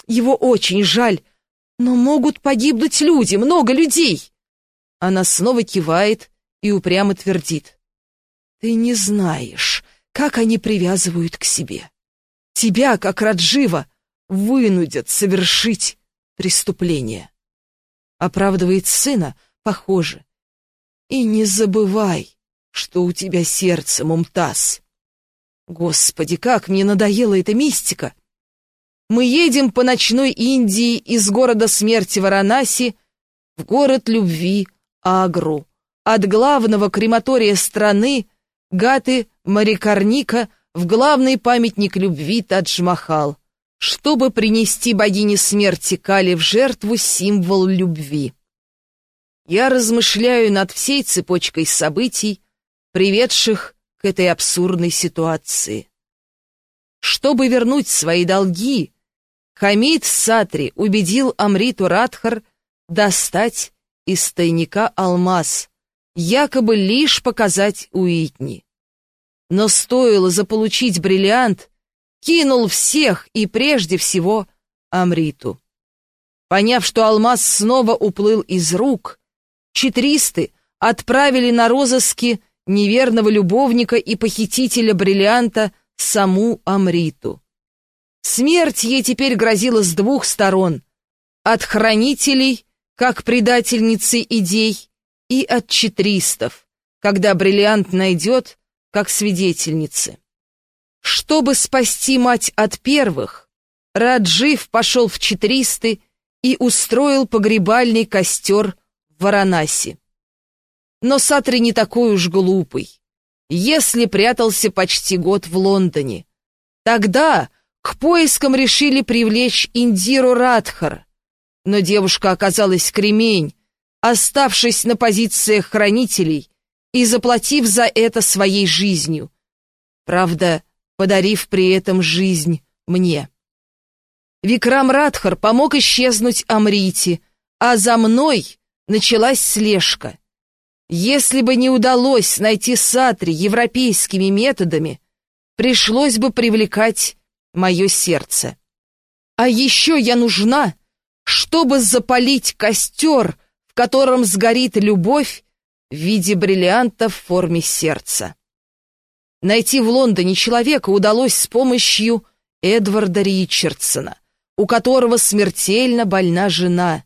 Его очень жаль, но могут погибнуть люди, много людей. Она снова кивает и упрямо твердит. Ты не знаешь, как они привязывают к себе. Тебя, как Раджива, вынудят совершить преступление. Оправдывает сына, похоже. И не забывай, что у тебя сердце, Мумтаз. Господи, как мне надоела эта мистика! Мы едем по ночной Индии из города смерти Варанаси в город любви Агру. От главного крематория страны Гаты Марикарника в главный памятник любви Тадж-Махал, чтобы принести богине смерти Кали в жертву символ любви. Я размышляю над всей цепочкой событий, приведших к этой абсурдной ситуации. Чтобы вернуть свои долги, Хамид Сатри убедил Амриту Радхар достать из тайника алмаз, якобы лишь показать Уитни. Но стоило заполучить бриллиант, кинул всех и прежде всего Амриту. Поняв, что алмаз снова уплыл из рук, четристы отправили на розыски неверного любовника и похитителя бриллианта саму Амриту. Смерть ей теперь грозила с двух сторон. От хранителей, как предательницы идей, и от четристов, когда бриллиант найдет, как свидетельницы. Чтобы спасти мать от первых, Раджив пошел в четристы и устроил погребальный костер в Варанаси. Но Сатри не такой уж глупый. Если прятался почти год в Лондоне, тогда к поискам решили привлечь Индиру Радхар, но девушка оказалась кремень, оставшись на позициях хранителей и заплатив за это своей жизнью. Правда, подарив при этом жизнь мне. Викрам Радхар помог исчезнуть Амрити, а за мной началась слежка. Если бы не удалось найти Сатри европейскими методами, пришлось бы привлекать мое сердце. А еще я нужна, чтобы запалить костер, в котором сгорит любовь в виде бриллианта в форме сердца. Найти в Лондоне человека удалось с помощью Эдварда Ричардсона, у которого смертельно больна жена.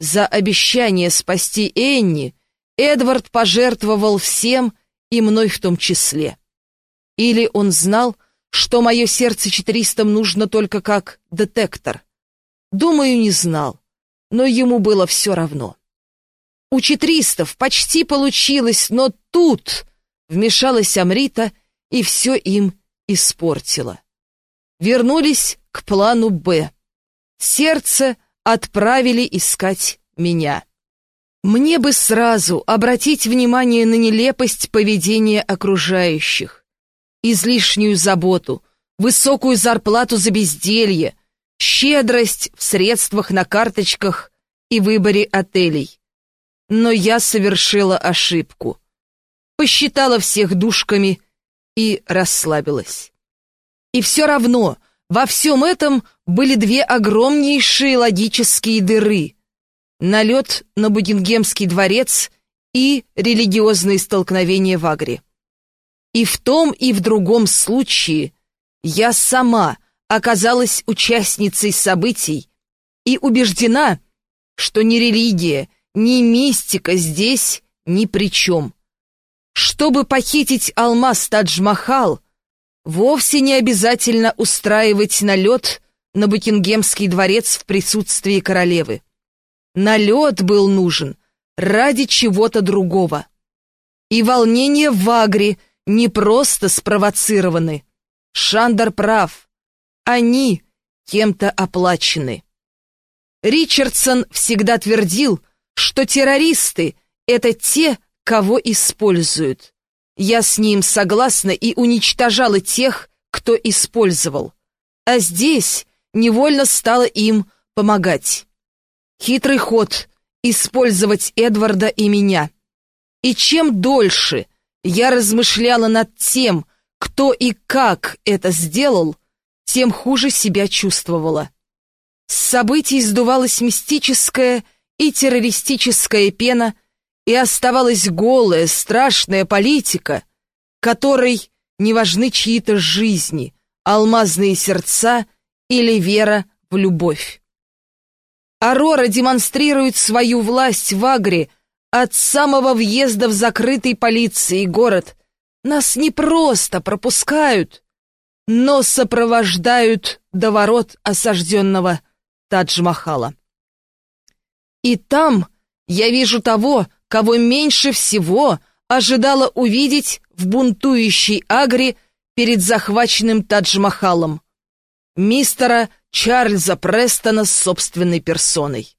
За обещание спасти Энни Эдвард пожертвовал всем, и мной в том числе. Или он знал, что мое сердце четыристам нужно только как детектор. Думаю, не знал, но ему было все равно. У четыристов почти получилось, но тут вмешалась Амрита и все им испортила. Вернулись к плану «Б». Сердце отправили искать меня. Мне бы сразу обратить внимание на нелепость поведения окружающих излишнюю заботу, высокую зарплату за безделье, щедрость в средствах на карточках и выборе отелей. Но я совершила ошибку. Посчитала всех душками и расслабилась. И все равно во всем этом были две огромнейшие логические дыры. Налет на Бугингемский дворец и религиозные столкновения в Агре. И в том и в другом случае я сама оказалась участницей событий и убеждена, что ни религия, ни мистика здесь ни при чем. Чтобы похитить алмаз Тадж-Махал, Вовсе не обязательно устраивать налет на Букингемский дворец в присутствии королевы. Налет был нужен ради чего-то другого. И волнения в Агре не просто спровоцированы. Шандер прав. Они кем-то оплачены. Ричардсон всегда твердил, что террористы — это те, кого используют. Я с ним согласна и уничтожала тех, кто использовал. А здесь невольно стала им помогать. Хитрый ход — использовать Эдварда и меня. И чем дольше я размышляла над тем, кто и как это сделал, тем хуже себя чувствовала. С событий сдувалась мистическая и террористическая пена — и оставалась голая, страшная политика, которой не важны чьи-то жизни, алмазные сердца или вера в любовь. Арора демонстрирует свою власть в Агре от самого въезда в закрытый полицией город. Нас не просто пропускают, но сопровождают до ворот осажденного Тадж-Махала. И там я вижу того, кого меньше всего ожидала увидеть в бунтующей Агре перед захваченным Тадж-Махалом. Мистера Чарльза Престона с собственной персоной.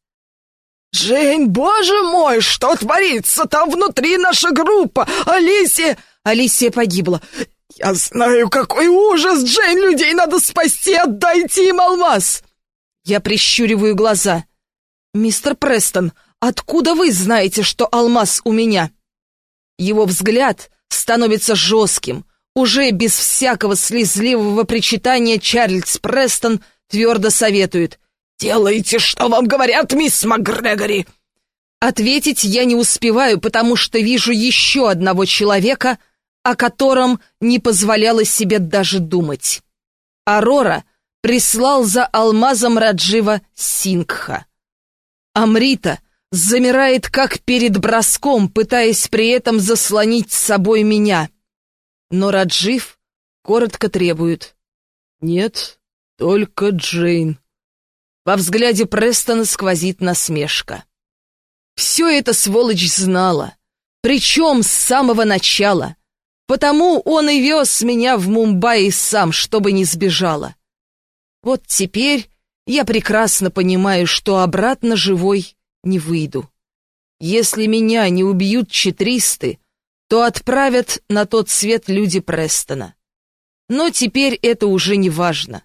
«Джейн, боже мой, что творится? Там внутри наша группа! Алисия...» Алисия погибла. «Я знаю, какой ужас! Джейн, людей надо спасти! Отдайте им алмаз!» Я прищуриваю глаза. «Мистер Престон, Откуда вы знаете, что алмаз у меня?» Его взгляд становится жестким. Уже без всякого слезливого причитания Чарльз Престон твердо советует. «Делайте, что вам говорят, мисс МакГрегори!» Ответить я не успеваю, потому что вижу еще одного человека, о котором не позволяла себе даже думать. Арора прислал за алмазом Раджива Сингха. Амрита замирает как перед броском, пытаясь при этом заслонить с собой меня. Но Раджив коротко требует. «Нет, только Джейн». Во взгляде Престона сквозит насмешка. Все это сволочь знала, причем с самого начала. Потому он и вез меня в Мумбаи сам, чтобы не сбежала. Вот теперь я прекрасно понимаю, что обратно живой не выйду. Если меня не убьют четристы, то отправят на тот свет люди Престона. Но теперь это уже не важно,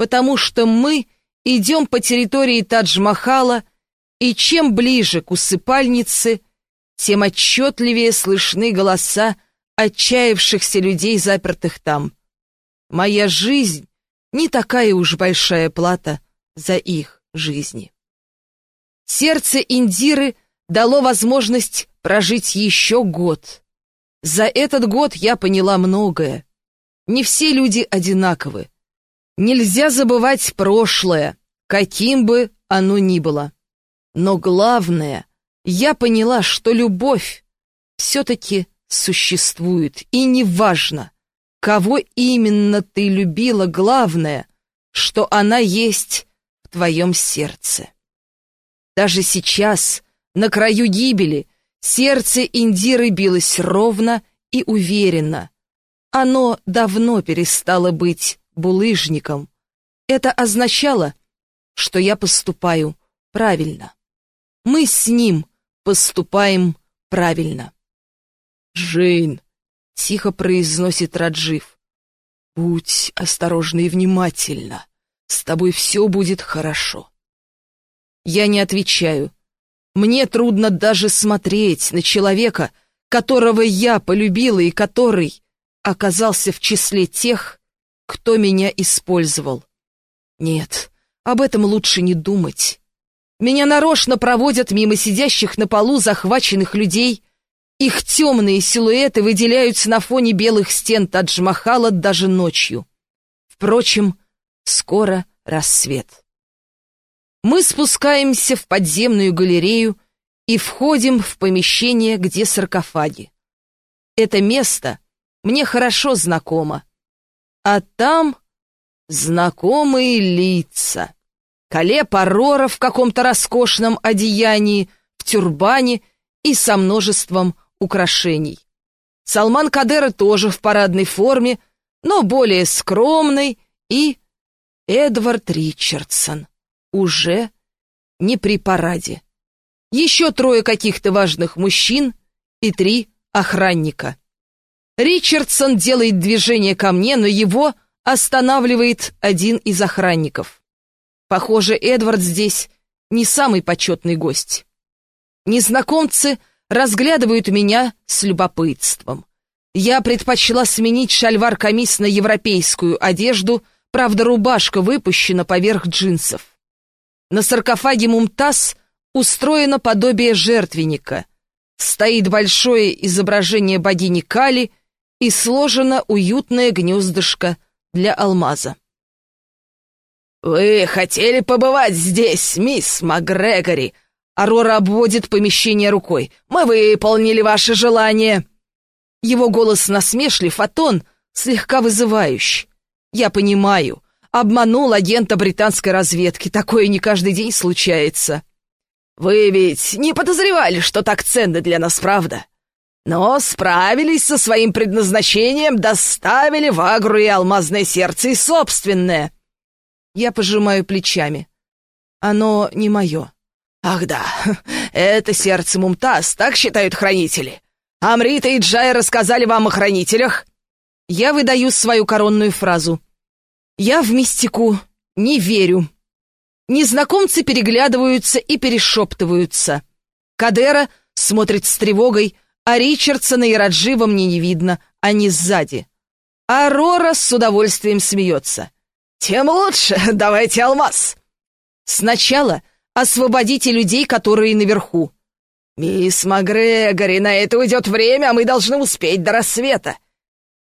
потому что мы идем по территории Тадж-Махала, и чем ближе к усыпальнице, тем отчетливее слышны голоса отчаявшихся людей, запертых там. Моя жизнь не такая уж большая плата за их жизни. Сердце Индиры дало возможность прожить еще год. За этот год я поняла многое. Не все люди одинаковы. Нельзя забывать прошлое, каким бы оно ни было. Но главное, я поняла, что любовь все-таки существует, и неважно, кого именно ты любила, главное, что она есть в твоем сердце. Даже сейчас, на краю гибели, сердце Индиры билось ровно и уверенно. Оно давно перестало быть булыжником. Это означало, что я поступаю правильно. Мы с ним поступаем правильно. «Джейн», — тихо произносит Раджив, — «будь осторожна и внимательна. С тобой все будет хорошо». Я не отвечаю. Мне трудно даже смотреть на человека, которого я полюбила и который оказался в числе тех, кто меня использовал. Нет, об этом лучше не думать. Меня нарочно проводят мимо сидящих на полу захваченных людей. Их темные силуэты выделяются на фоне белых стен Тадж-Махала даже ночью. Впрочем, скоро рассвет. Мы спускаемся в подземную галерею и входим в помещение, где саркофаги. Это место мне хорошо знакомо. А там знакомые лица. Калеб Арора в каком-то роскошном одеянии, в тюрбане и со множеством украшений. Салман Кадера тоже в парадной форме, но более скромный, и Эдвард Ричардсон уже не при параде. Еще трое каких-то важных мужчин и три охранника. Ричардсон делает движение ко мне, но его останавливает один из охранников. Похоже, Эдвард здесь не самый почетный гость. Незнакомцы разглядывают меня с любопытством. Я предпочла сменить шальвар-камис на европейскую одежду, правда, рубашка выпущена поверх джинсов. На саркофаге Мумтаз устроено подобие жертвенника. Стоит большое изображение богини Кали и сложено уютное гнездышко для алмаза. «Вы хотели побывать здесь, мисс МакГрегори?» Арора обводит помещение рукой. «Мы выполнили ваше желание!» Его голос насмешлив, а тон слегка вызывающий. «Я понимаю. Обманул агента британской разведки. Такое не каждый день случается». «Вы ведь не подозревали, что так ценно для нас, правда? Но справились со своим предназначением, доставили в Агру и алмазное сердце и собственное». Я пожимаю плечами. Оно не мое. Ах да, это сердце Мумтаз, так считают хранители. Амрита и Джай рассказали вам о хранителях? Я выдаю свою коронную фразу. Я в мистику не верю. Незнакомцы переглядываются и перешептываются. Кадера смотрит с тревогой, а Ричардсона и Раджива мне не видно, они сзади. Арора с удовольствием смеется. «Тем лучше, давайте алмаз!» «Сначала освободите людей, которые наверху». «Мисс Макгрегори, на это уйдет время, а мы должны успеть до рассвета.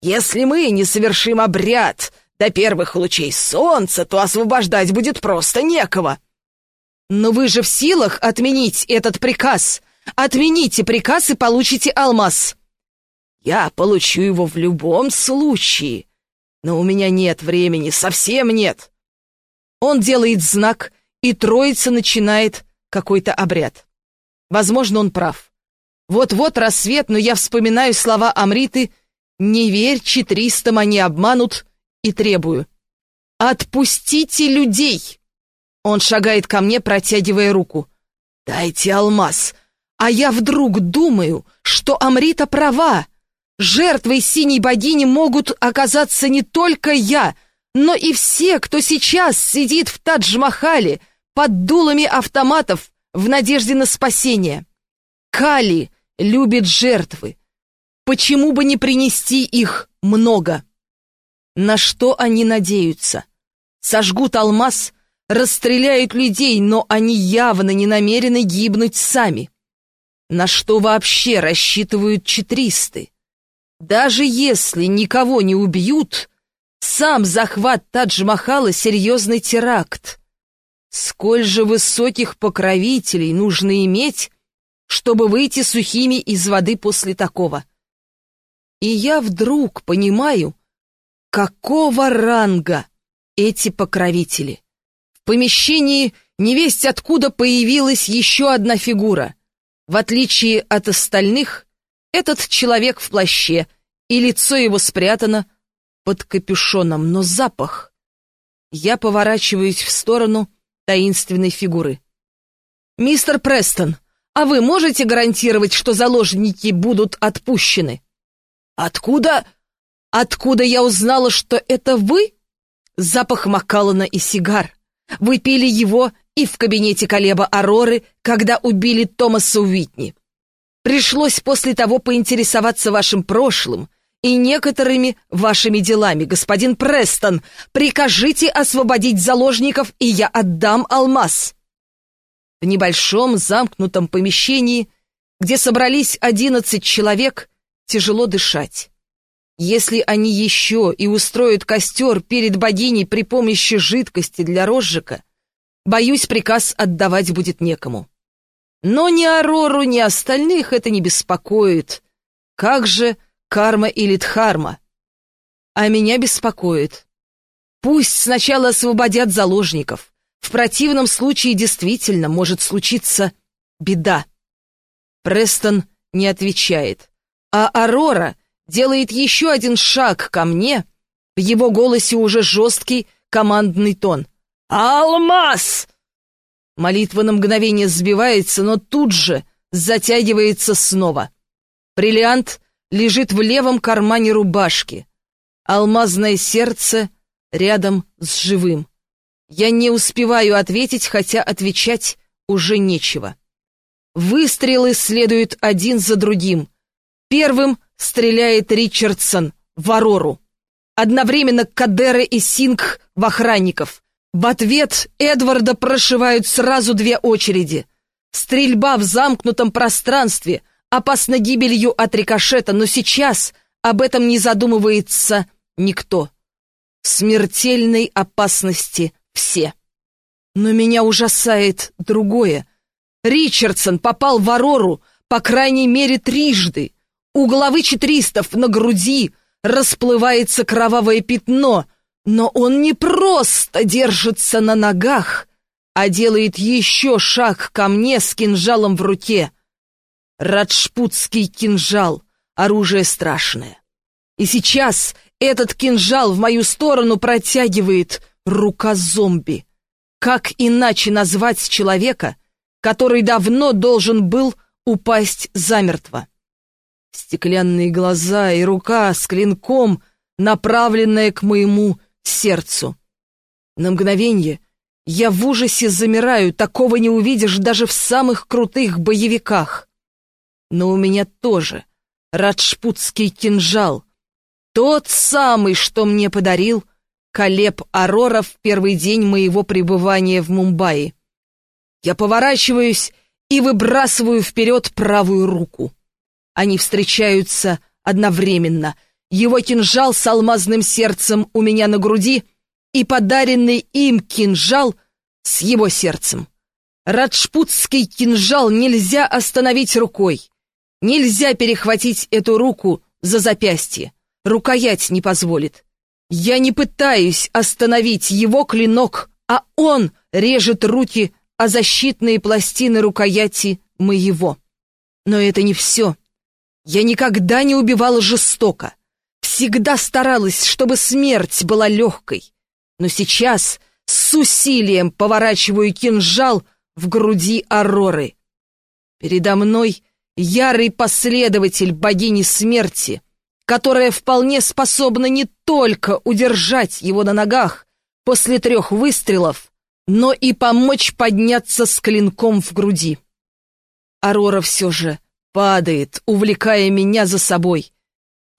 Если мы не совершим обряд до первых лучей солнца, то освобождать будет просто некого». «Но вы же в силах отменить этот приказ. Отмените приказ и получите алмаз». «Я получу его в любом случае», но у меня нет времени, совсем нет. Он делает знак, и троица начинает какой-то обряд. Возможно, он прав. Вот-вот рассвет, но я вспоминаю слова Амриты «Не верь четыристам, они обманут» и требую. «Отпустите людей!» Он шагает ко мне, протягивая руку. «Дайте алмаз!» А я вдруг думаю, что Амрита права. Жертвой синей богини могут оказаться не только я, но и все, кто сейчас сидит в Тадж-Махале под дулами автоматов в надежде на спасение. Кали любит жертвы. Почему бы не принести их много? На что они надеются? Сожгут алмаз, расстреляют людей, но они явно не намерены гибнуть сами. На что вообще рассчитывают четристы? Даже если никого не убьют, сам захват Тадж-Махала — серьезный теракт. Сколь же высоких покровителей нужно иметь, чтобы выйти сухими из воды после такого? И я вдруг понимаю, какого ранга эти покровители. В помещении невесть откуда появилась еще одна фигура. В отличие от остальных, этот человек в плаще, и лицо его спрятано под капюшоном, но запах... Я поворачиваюсь в сторону таинственной фигуры. «Мистер Престон, а вы можете гарантировать, что заложники будут отпущены?» «Откуда? Откуда я узнала, что это вы?» Запах Маккаллана и сигар. Вы пили его и в кабинете Колеба Ароры, когда убили Томаса Уитни. Пришлось после того поинтересоваться вашим прошлым и некоторыми вашими делами. Господин Престон, прикажите освободить заложников, и я отдам алмаз. В небольшом замкнутом помещении, где собрались одиннадцать человек, тяжело дышать. Если они еще и устроят костер перед богиней при помощи жидкости для розжига, боюсь, приказ отдавать будет некому. Но ни Арору, ни остальных это не беспокоит. Как же карма или дхарма? а меня беспокоит. Пусть сначала освободят заложников. В противном случае действительно может случиться беда. Престон не отвечает, а Арора делает еще один шаг ко мне. В его голосе уже жесткий командный тон. «Алмаз!» Молитва на мгновение сбивается, но тут же затягивается снова. Бриллиант лежит в левом кармане рубашки. Алмазное сердце рядом с живым. Я не успеваю ответить, хотя отвечать уже нечего. Выстрелы следуют один за другим. Первым стреляет Ричардсон в Арору. Одновременно Кадера и Сингх в охранников. В ответ Эдварда прошивают сразу две очереди. Стрельба в замкнутом пространстве, опасна гибелью от рикошета, но сейчас об этом не задумывается никто. В смертельной опасности все. Но меня ужасает другое. Ричардсон попал в Арору, по крайней мере, трижды. У главы четристов на груди расплывается кровавое пятно — но он не просто держится на ногах, а делает еще шаг ко мне с кинжалом в руке. Раджпутский кинжал — оружие страшное. И сейчас этот кинжал в мою сторону протягивает рука зомби. Как иначе назвать человека, который давно должен был упасть замертво? Стеклянные глаза и рука с клинком, направленная к моему сердцу. На мгновение я в ужасе замираю, такого не увидишь даже в самых крутых боевиках. Но у меня тоже раджпутский кинжал, тот самый, что мне подарил Калеб Арора в первый день моего пребывания в Мумбаи. Я поворачиваюсь и выбрасываю вперед правую руку. Они встречаются одновременно — его кинжал с алмазным сердцем у меня на груди и подаренный им кинжал с его сердцем. Раджпутский кинжал нельзя остановить рукой. Нельзя перехватить эту руку за запястье. Рукоять не позволит. Я не пытаюсь остановить его клинок, а он режет руки о защитные пластины рукояти моего. Но это не все. Я никогда не убивала жестоко. Всегда старалась, чтобы смерть была легкой. Но сейчас с усилием поворачиваю кинжал в груди Ароры. Передо мной ярый последователь богини смерти, которая вполне способна не только удержать его на ногах после трех выстрелов, но и помочь подняться с клинком в груди. Арора все же падает, увлекая меня за собой.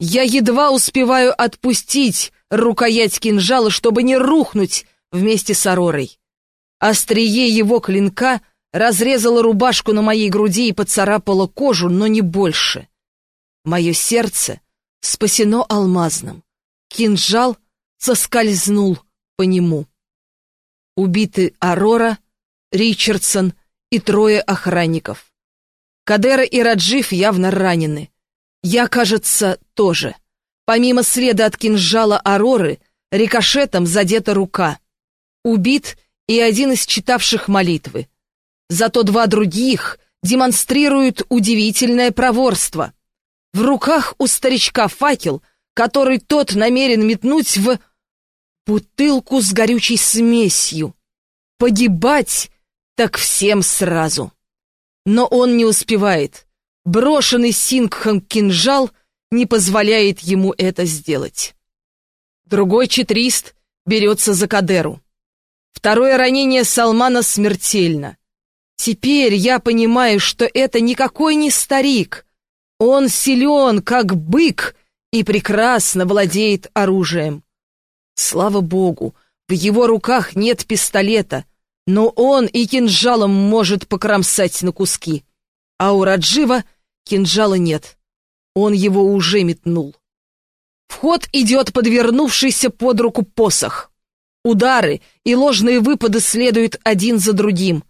Я едва успеваю отпустить рукоять кинжала, чтобы не рухнуть вместе с Аророй. Острие его клинка разрезало рубашку на моей груди и поцарапало кожу, но не больше. Мое сердце спасено алмазным. Кинжал соскользнул по нему. Убиты Арора, Ричардсон и трое охранников. Кадера и Раджив явно ранены. Я, кажется, тоже. Помимо следа от кинжала Ароры, рикошетом задета рука. Убит и один из читавших молитвы. Зато два других демонстрируют удивительное проворство. В руках у старичка факел, который тот намерен метнуть в бутылку с горючей смесью. Погибать так всем сразу. Но он не успевает. Брошенный Сингхом кинжал не позволяет ему это сделать. Другой четрист берется за Кадеру. Второе ранение Салмана смертельно. Теперь я понимаю, что это никакой не старик. Он силен, как бык, и прекрасно владеет оружием. Слава богу, в его руках нет пистолета, но он и кинжалом может покромсать на куски. А у Раджива — Кинжала нет. Он его уже метнул. В ход идет подвернувшийся под руку посох. Удары и ложные выпады следуют один за другим.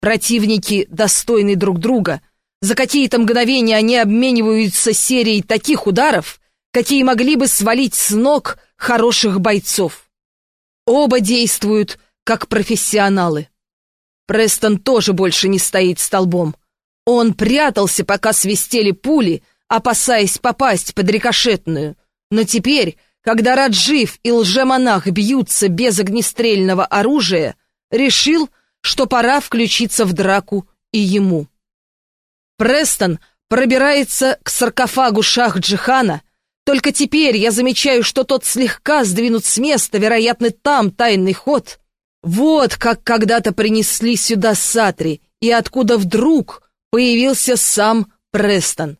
Противники достойны друг друга. За какие-то мгновения они обмениваются серией таких ударов, какие могли бы свалить с ног хороших бойцов. Оба действуют как профессионалы. Престон тоже больше не стоит столбом. Он прятался, пока свистели пули, опасаясь попасть под рикошетную. Но теперь, когда Раджив и лжемонах бьются без огнестрельного оружия, решил, что пора включиться в драку и ему. Престон пробирается к саркофагу Шах-Джихана, только теперь я замечаю, что тот слегка сдвинут с места, вероятно, там тайный ход. Вот как когда-то принесли сюда Сатри, и откуда вдруг появился сам Престон.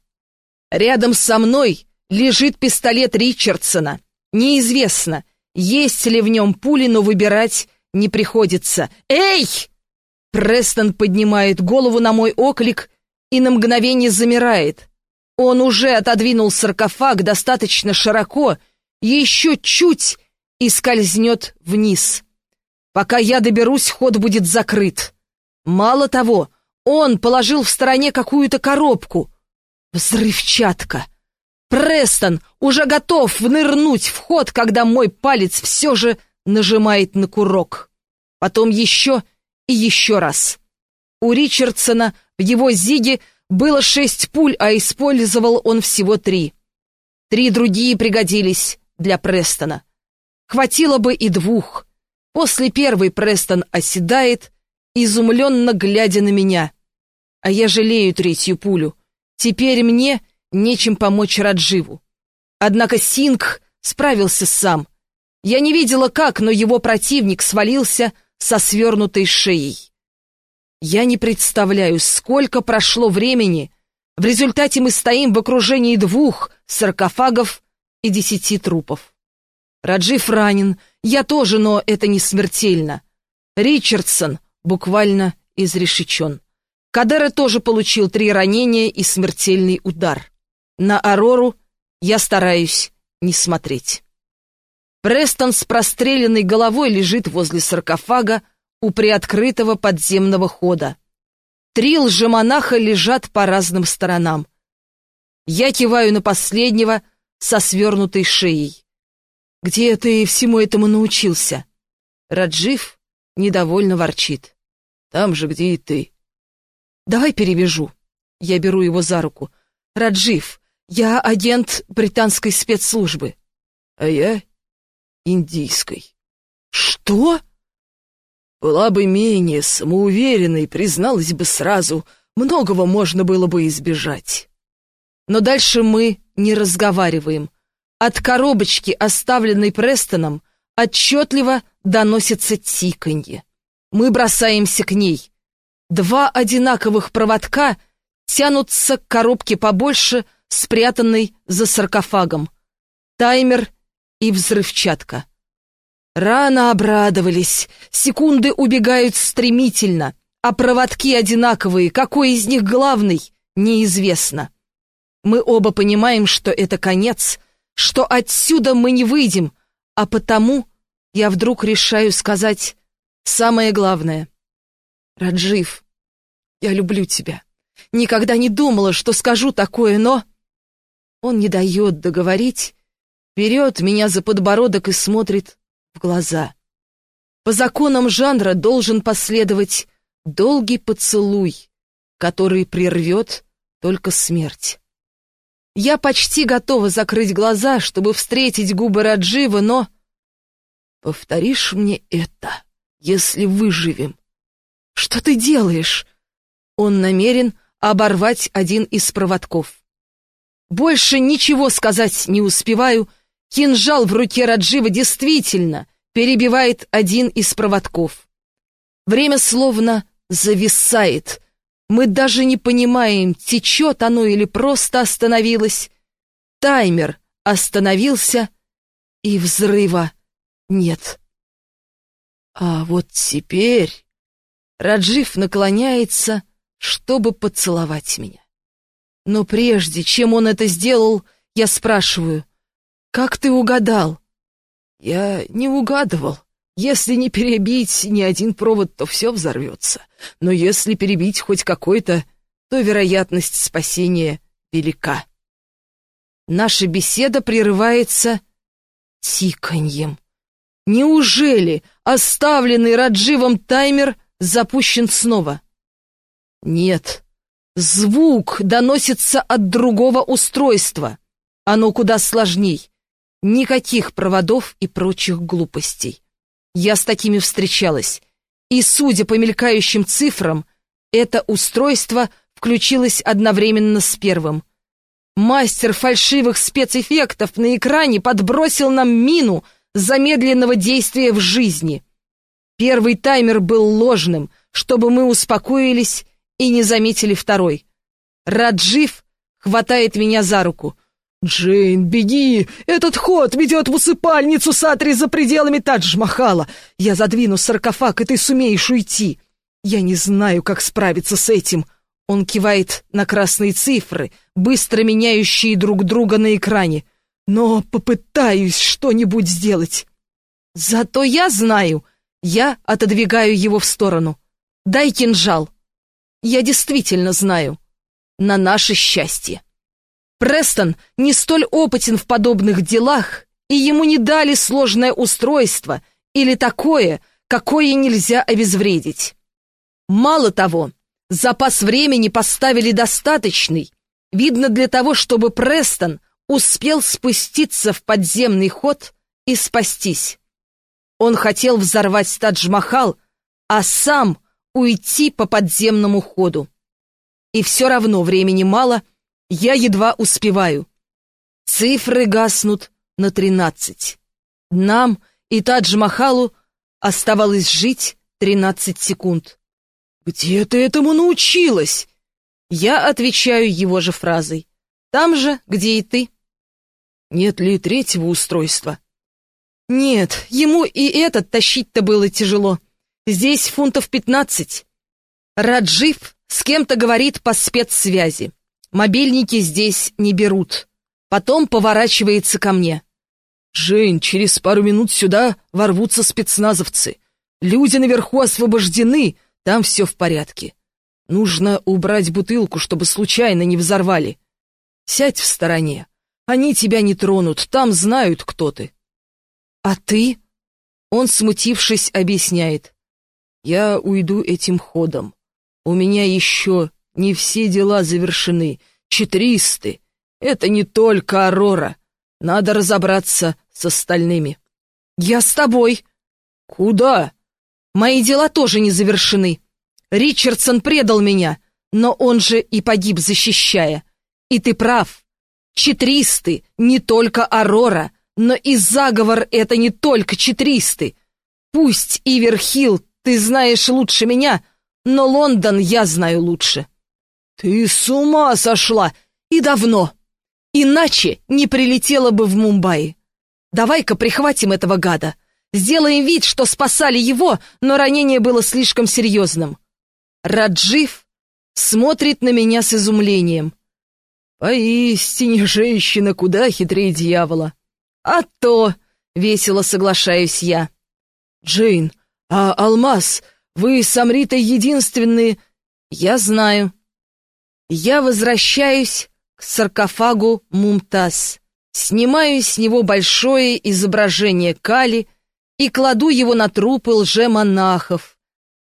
Рядом со мной лежит пистолет Ричардсона. Неизвестно, есть ли в нем пули, но выбирать не приходится. «Эй!» Престон поднимает голову на мой оклик и на мгновение замирает. Он уже отодвинул саркофаг достаточно широко, еще чуть и скользнет вниз. Пока я доберусь, ход будет закрыт. Мало того, он положил в стороне какую-то коробку — Взрывчатка! Престон уже готов внырнуть в ход, когда мой палец все же нажимает на курок. Потом еще и еще раз. У Ричардсона в его зиге было шесть пуль, а использовал он всего три. Три другие пригодились для Престона. Хватило бы и двух. После первой Престон оседает, изумленно глядя на меня. А я жалею третью пулю. Теперь мне нечем помочь Радживу. Однако Синг справился сам. Я не видела как, но его противник свалился со свернутой шеей. Я не представляю, сколько прошло времени. В результате мы стоим в окружении двух саркофагов и десяти трупов. Раджив ранен, я тоже, но это не смертельно. Ричардсон буквально изрешечен. Кадера тоже получил три ранения и смертельный удар. На Арору я стараюсь не смотреть. Престон с простреленной головой лежит возле саркофага у приоткрытого подземного хода. Три лжемонаха лежат по разным сторонам. Я киваю на последнего со свернутой шеей. «Где ты всему этому научился?» Раджив недовольно ворчит. «Там же, где и ты». Давай перевяжу. Я беру его за руку. Раджив, я агент британской спецслужбы. А я индийской. Что? Была бы менее самоуверенной, призналась бы сразу, многого можно было бы избежать. Но дальше мы не разговариваем. От коробочки, оставленной Престоном, отчетливо доносится тиканье. Мы бросаемся к ней. Два одинаковых проводка тянутся к коробке побольше, спрятанной за саркофагом. Таймер и взрывчатка. Рано обрадовались. Секунды убегают стремительно, а проводки одинаковые. Какой из них главный, неизвестно. Мы оба понимаем, что это конец, что отсюда мы не выйдем, а потому я вдруг решаю сказать самое главное — Раджив, я люблю тебя. Никогда не думала, что скажу такое, но... Он не дает договорить, берет меня за подбородок и смотрит в глаза. По законам жанра должен последовать долгий поцелуй, который прервет только смерть. Я почти готова закрыть глаза, чтобы встретить губы Раджива, но... Повторишь мне это, если выживем. «Что ты делаешь?» Он намерен оборвать один из проводков. Больше ничего сказать не успеваю. Кинжал в руке Раджива действительно перебивает один из проводков. Время словно зависает. Мы даже не понимаем, течет оно или просто остановилось. Таймер остановился, и взрыва нет. А вот теперь... Раджив наклоняется, чтобы поцеловать меня. Но прежде, чем он это сделал, я спрашиваю, «Как ты угадал?» «Я не угадывал. Если не перебить ни один провод, то все взорвется. Но если перебить хоть какой-то, то вероятность спасения велика». Наша беседа прерывается тиканьем. Неужели оставленный Радживом таймер запущен снова? Нет, звук доносится от другого устройства. Оно куда сложней. Никаких проводов и прочих глупостей. Я с такими встречалась. И, судя по мелькающим цифрам, это устройство включилось одновременно с первым. Мастер фальшивых спецэффектов на экране подбросил нам мину замедленного действия в жизни. Первый таймер был ложным, чтобы мы успокоились и не заметили второй. Раджив хватает меня за руку. «Джейн, беги! Этот ход ведет в усыпальницу Сатри за пределами Тадж-Махала! Я задвину саркофаг, и ты сумеешь уйти! Я не знаю, как справиться с этим!» Он кивает на красные цифры, быстро меняющие друг друга на экране. «Но попытаюсь что-нибудь сделать!» «Зато я знаю!» Я отодвигаю его в сторону. «Дай кинжал!» «Я действительно знаю!» «На наше счастье!» Престон не столь опытен в подобных делах, и ему не дали сложное устройство или такое, какое нельзя обезвредить. Мало того, запас времени поставили достаточный, видно для того, чтобы Престон успел спуститься в подземный ход и спастись. Он хотел взорвать Тадж-Махал, а сам уйти по подземному ходу. И все равно времени мало — я едва успеваю. Цифры гаснут на тринадцать. Нам и Тадж-Махалу оставалось жить тринадцать секунд. «Где ты этому научилась?» Я отвечаю его же фразой. «Там же, где и ты». «Нет ли третьего устройства?» «Нет, ему и этот тащить-то было тяжело. Здесь фунтов пятнадцать». Раджив с кем-то говорит по спецсвязи. Мобильники здесь не берут. Потом поворачивается ко мне. «Жень, через пару минут сюда ворвутся спецназовцы. Люди наверху освобождены, там все в порядке. Нужно убрать бутылку, чтобы случайно не взорвали. Сядь в стороне. Они тебя не тронут, там знают, кто ты». «А ты?» Он, смутившись, объясняет. «Я уйду этим ходом. У меня еще не все дела завершены. Четристы. Это не только Арора. Надо разобраться с остальными. Я с тобой. Куда? Мои дела тоже не завершены. Ричардсон предал меня, но он же и погиб, защищая. И ты прав. Четристы не только Арора, но и заговор это не только четристы. Пусть Иверхилл ты знаешь лучше меня, но Лондон я знаю лучше. «Ты с ума сошла! И давно! Иначе не прилетела бы в Мумбаи. Давай-ка прихватим этого гада. Сделаем вид, что спасали его, но ранение было слишком серьезным». Раджив смотрит на меня с изумлением. «Поистине, женщина куда хитрее дьявола». «А то!» — весело соглашаюсь я. «Джейн, а Алмаз, вы с Амритой единственные...» «Я знаю», я возвращаюсь к саркофагу Мумтаз, снимаю с него большое изображение Кали и кладу его на трупы лже-монахов,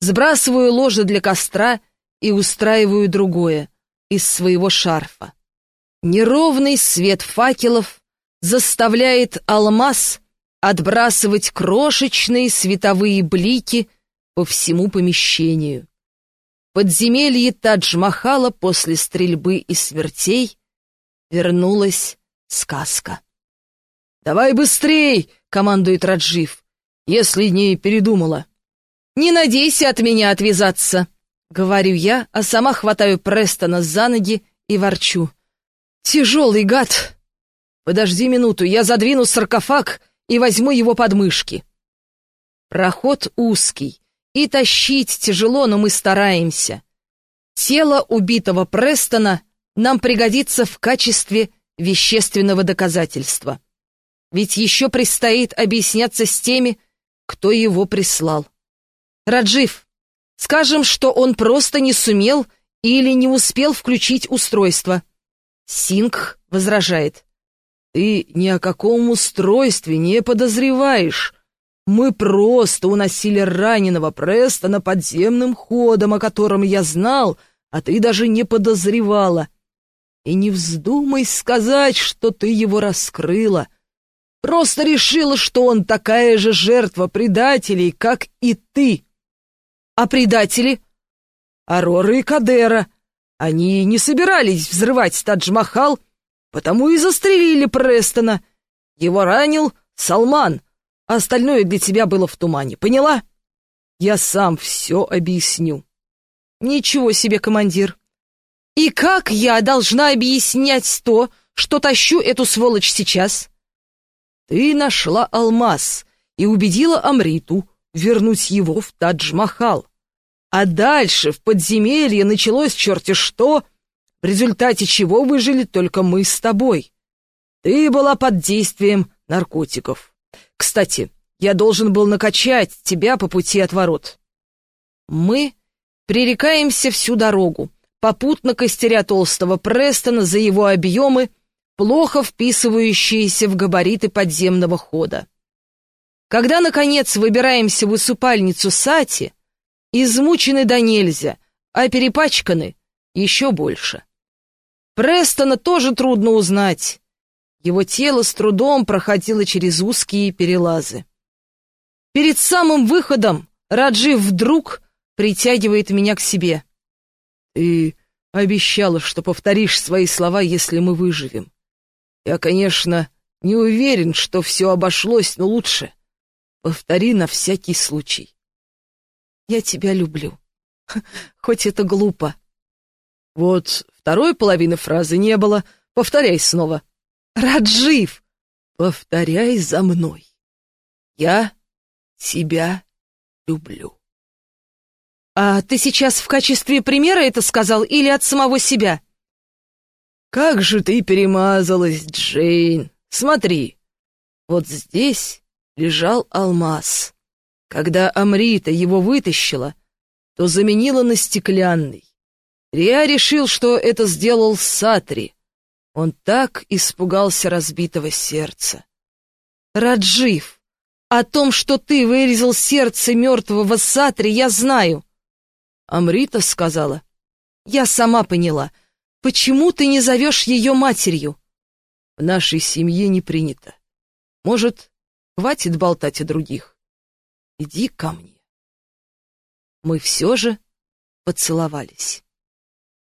сбрасываю ложе для костра и устраиваю другое из своего шарфа. Неровный свет факелов заставляет алмаз отбрасывать крошечные световые блики по всему помещению подземелье Тадж-Махала после стрельбы и смертей вернулась сказка. «Давай быстрей!» — командует Раджив, если не передумала. «Не надейся от меня отвязаться!» — говорю я, а сама хватаю Престона за ноги и ворчу. «Тяжелый гад!» «Подожди минуту, я задвину саркофаг и возьму его подмышки». Проход узкий, и тащить тяжело, но мы стараемся. Тело убитого Престона нам пригодится в качестве вещественного доказательства. Ведь еще предстоит объясняться с теми, кто его прислал. Раджив, скажем, что он просто не сумел или не успел включить устройство. Сингх возражает. Ты ни о каком устройстве не подозреваешь. Мы просто уносили раненого Престона подземным ходом, о котором я знал, а ты даже не подозревала. И не вздумай сказать, что ты его раскрыла. Просто решила, что он такая же жертва предателей, как и ты. А предатели? Арора и Кадера. Они не собирались взрывать Тадж-Махал, потому и застрелили Престона. Его ранил Салман, а остальное для тебя было в тумане, поняла? Я сам все объясню. Ничего себе, командир. И как я должна объяснять то, что тащу эту сволочь сейчас? Ты нашла алмаз и убедила Амриту вернуть его в Тадж-Махал. А дальше в подземелье началось черти что, в результате чего выжили только мы с тобой. Ты была под действием наркотиков. Кстати, я должен был накачать тебя по пути от ворот. Мы пререкаемся всю дорогу, попутно костеря толстого Престона за его объемы, плохо вписывающиеся в габариты подземного хода. Когда, наконец, выбираемся в усыпальницу Сати, измучены до нельзя, а перепачканы еще больше. Престона тоже трудно узнать. Его тело с трудом проходило через узкие перелазы. Перед самым выходом Раджив вдруг притягивает меня к себе. «Ты обещала, что повторишь свои слова, если мы выживем. Я, конечно, не уверен, что все обошлось, но лучше повтори на всякий случай. Я тебя люблю. Хоть это глупо. Вот второй половины фразы не было. Повторяй снова. Раджив! Повторяй за мной. Я тебя люблю. А ты сейчас в качестве примера это сказал или от самого себя? Как же ты перемазалась, Джейн. Смотри, вот здесь лежал алмаз. Когда Амрита его вытащила, то заменила на стеклянный. Риа решил, что это сделал Сатри. Он так испугался разбитого сердца. Раджив, о том, что ты вырезал сердце мертвого Сатри, я знаю. Амрита сказала. Я сама поняла. Почему ты не зовешь ее матерью? В нашей семье не принято. Может, хватит болтать о других? иди ко мне. Мы все же поцеловались.